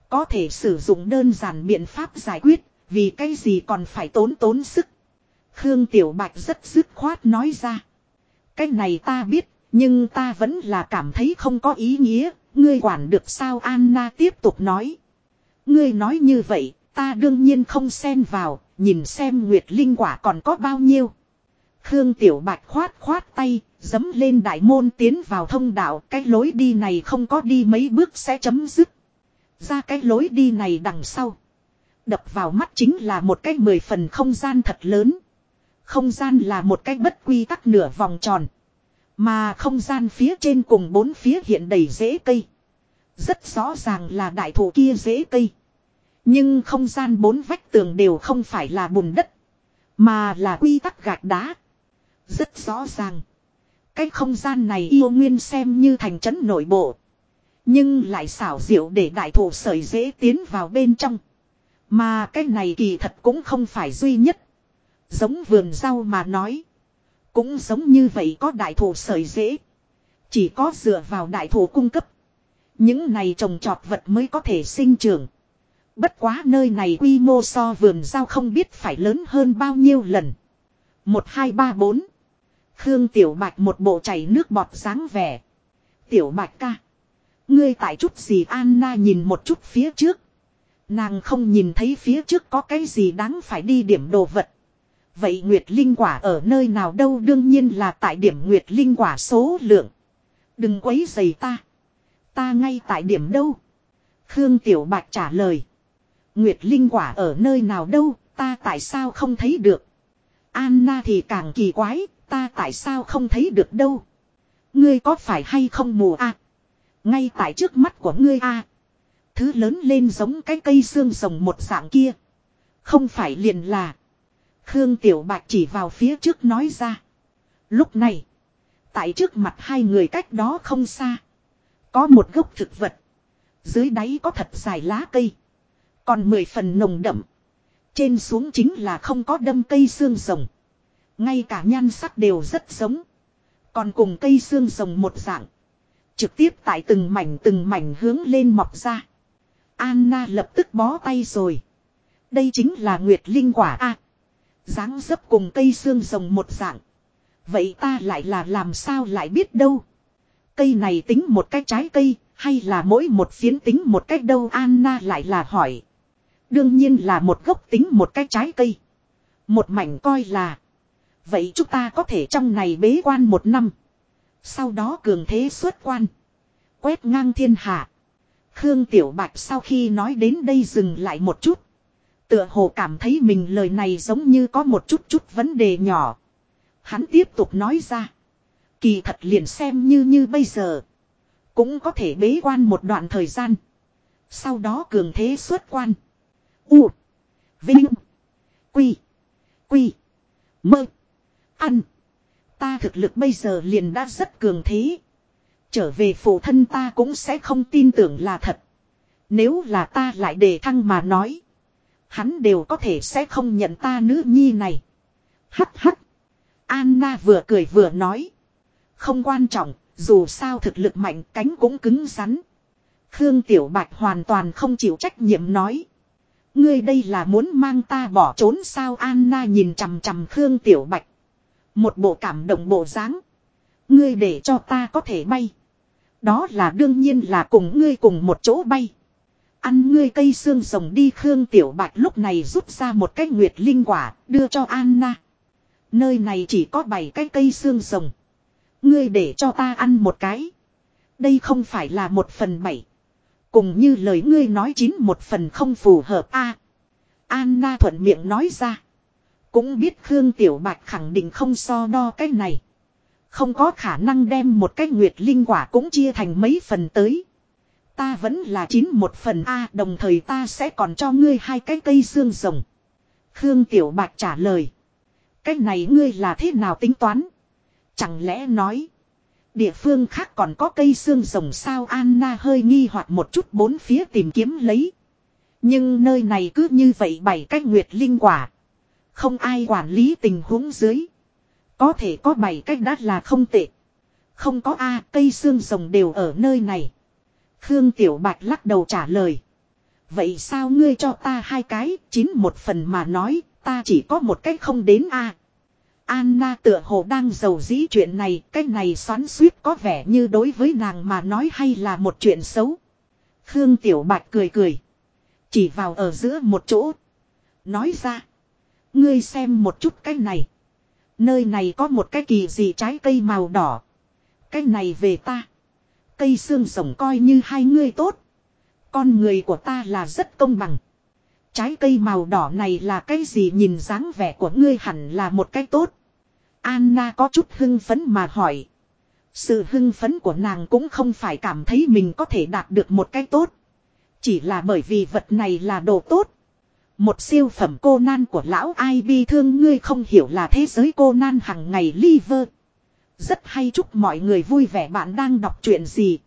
Có thể sử dụng đơn giản biện pháp giải quyết, vì cái gì còn phải tốn tốn sức. Khương Tiểu Bạch rất dứt khoát nói ra. Cái này ta biết, nhưng ta vẫn là cảm thấy không có ý nghĩa, ngươi quản được sao Anna tiếp tục nói. Ngươi nói như vậy, ta đương nhiên không xen vào, nhìn xem Nguyệt Linh quả còn có bao nhiêu. Khương Tiểu Bạch khoát khoát tay, dấm lên đại môn tiến vào thông đạo, cái lối đi này không có đi mấy bước sẽ chấm dứt. Ra cái lối đi này đằng sau. Đập vào mắt chính là một cái mười phần không gian thật lớn. Không gian là một cái bất quy tắc nửa vòng tròn. Mà không gian phía trên cùng bốn phía hiện đầy rễ cây. Rất rõ ràng là đại thụ kia rễ cây. Nhưng không gian bốn vách tường đều không phải là bùn đất. Mà là quy tắc gạch đá. Rất rõ ràng. cái không gian này yêu nguyên xem như thành trấn nội bộ. Nhưng lại xảo diệu để đại thủ sởi dễ tiến vào bên trong. Mà cái này kỳ thật cũng không phải duy nhất. Giống vườn rau mà nói. Cũng giống như vậy có đại thủ sởi dễ. Chỉ có dựa vào đại thủ cung cấp. Những này trồng trọt vật mới có thể sinh trưởng. Bất quá nơi này quy mô so vườn rau không biết phải lớn hơn bao nhiêu lần. Một, hai, ba, bốn. Khương Tiểu Bạch một bộ chảy nước bọt dáng vẻ. Tiểu Bạch ca. Ngươi tại chút gì Anna nhìn một chút phía trước. Nàng không nhìn thấy phía trước có cái gì đáng phải đi điểm đồ vật. Vậy Nguyệt Linh quả ở nơi nào đâu đương nhiên là tại điểm Nguyệt Linh quả số lượng. Đừng quấy dày ta. Ta ngay tại điểm đâu? Khương Tiểu Bạch trả lời. Nguyệt Linh quả ở nơi nào đâu, ta tại sao không thấy được? Anna thì càng kỳ quái, ta tại sao không thấy được đâu? Ngươi có phải hay không mù a? À? Ngay tại trước mắt của ngươi a. À? Thứ lớn lên giống cái cây xương rồng một dạng kia. Không phải liền là. Khương Tiểu Bạch chỉ vào phía trước nói ra. Lúc này. Tại trước mặt hai người cách đó không xa. Có một gốc thực vật. Dưới đáy có thật dài lá cây. Còn mười phần nồng đậm. Trên xuống chính là không có đâm cây xương rồng. Ngay cả nhan sắc đều rất giống. Còn cùng cây xương rồng một dạng. Trực tiếp tại từng mảnh từng mảnh hướng lên mọc ra. Anna lập tức bó tay rồi. Đây chính là Nguyệt Linh quả a. dáng dấp cùng cây xương rồng một dạng. Vậy ta lại là làm sao lại biết đâu. Cây này tính một cái trái cây, hay là mỗi một phiến tính một cách đâu Anna lại là hỏi. Đương nhiên là một gốc tính một cái trái cây. Một mảnh coi là. Vậy chúng ta có thể trong này bế quan một năm. Sau đó cường thế xuất quan. Quét ngang thiên hạ. Khương Tiểu Bạch sau khi nói đến đây dừng lại một chút. Tựa hồ cảm thấy mình lời này giống như có một chút chút vấn đề nhỏ. Hắn tiếp tục nói ra. Kỳ thật liền xem như như bây giờ. Cũng có thể bế quan một đoạn thời gian. Sau đó cường thế xuất quan. U. Vinh. Quy. Quy. Mơ. Ăn. Ta thực lực bây giờ liền đã rất cường thế. Trở về phụ thân ta cũng sẽ không tin tưởng là thật. Nếu là ta lại đề thăng mà nói. Hắn đều có thể sẽ không nhận ta nữ nhi này. Hắc hắc. Anna vừa cười vừa nói. Không quan trọng, dù sao thực lực mạnh cánh cũng cứng rắn. Khương Tiểu Bạch hoàn toàn không chịu trách nhiệm nói. Ngươi đây là muốn mang ta bỏ trốn sao Anna nhìn chằm chằm Khương Tiểu Bạch. Một bộ cảm động bộ dáng. Ngươi để cho ta có thể bay. Đó là đương nhiên là cùng ngươi cùng một chỗ bay. Ăn ngươi cây xương rồng đi Khương Tiểu Bạch lúc này rút ra một cái nguyệt linh quả, đưa cho Anna. Nơi này chỉ có 7 cái cây xương rồng. Ngươi để cho ta ăn một cái. Đây không phải là một phần bảy. Cùng như lời ngươi nói chín một phần không phù hợp a. Anna thuận miệng nói ra. Cũng biết Khương Tiểu Bạch khẳng định không so đo cái này. Không có khả năng đem một cái nguyệt linh quả cũng chia thành mấy phần tới. Ta vẫn là chín một phần A, đồng thời ta sẽ còn cho ngươi hai cái cây xương rồng. Khương Tiểu Bạch trả lời. Cái này ngươi là thế nào tính toán? Chẳng lẽ nói. Địa phương khác còn có cây xương rồng sao Anna hơi nghi hoặc một chút bốn phía tìm kiếm lấy. Nhưng nơi này cứ như vậy bảy cách nguyệt linh quả. Không ai quản lý tình huống dưới. Có thể có bảy cách đắt là không tệ. Không có A cây xương rồng đều ở nơi này. Khương Tiểu Bạch lắc đầu trả lời. Vậy sao ngươi cho ta hai cái, chín một phần mà nói, ta chỉ có một cách không đến A. Anna tựa hồ đang giàu dĩ chuyện này, cái này xoắn suýt có vẻ như đối với nàng mà nói hay là một chuyện xấu. Khương Tiểu Bạch cười cười. Chỉ vào ở giữa một chỗ. Nói ra. Ngươi xem một chút cái này. Nơi này có một cái kỳ gì trái cây màu đỏ. Cái này về ta. Cây xương rồng coi như hai ngươi tốt. Con người của ta là rất công bằng. Trái cây màu đỏ này là cái gì nhìn dáng vẻ của ngươi hẳn là một cái tốt. Anna có chút hưng phấn mà hỏi. Sự hưng phấn của nàng cũng không phải cảm thấy mình có thể đạt được một cái tốt. Chỉ là bởi vì vật này là đồ tốt. Một siêu phẩm cô nan của lão ai bi thương ngươi không hiểu là thế giới cô nan hằng ngày liver. Rất hay chúc mọi người vui vẻ bạn đang đọc chuyện gì.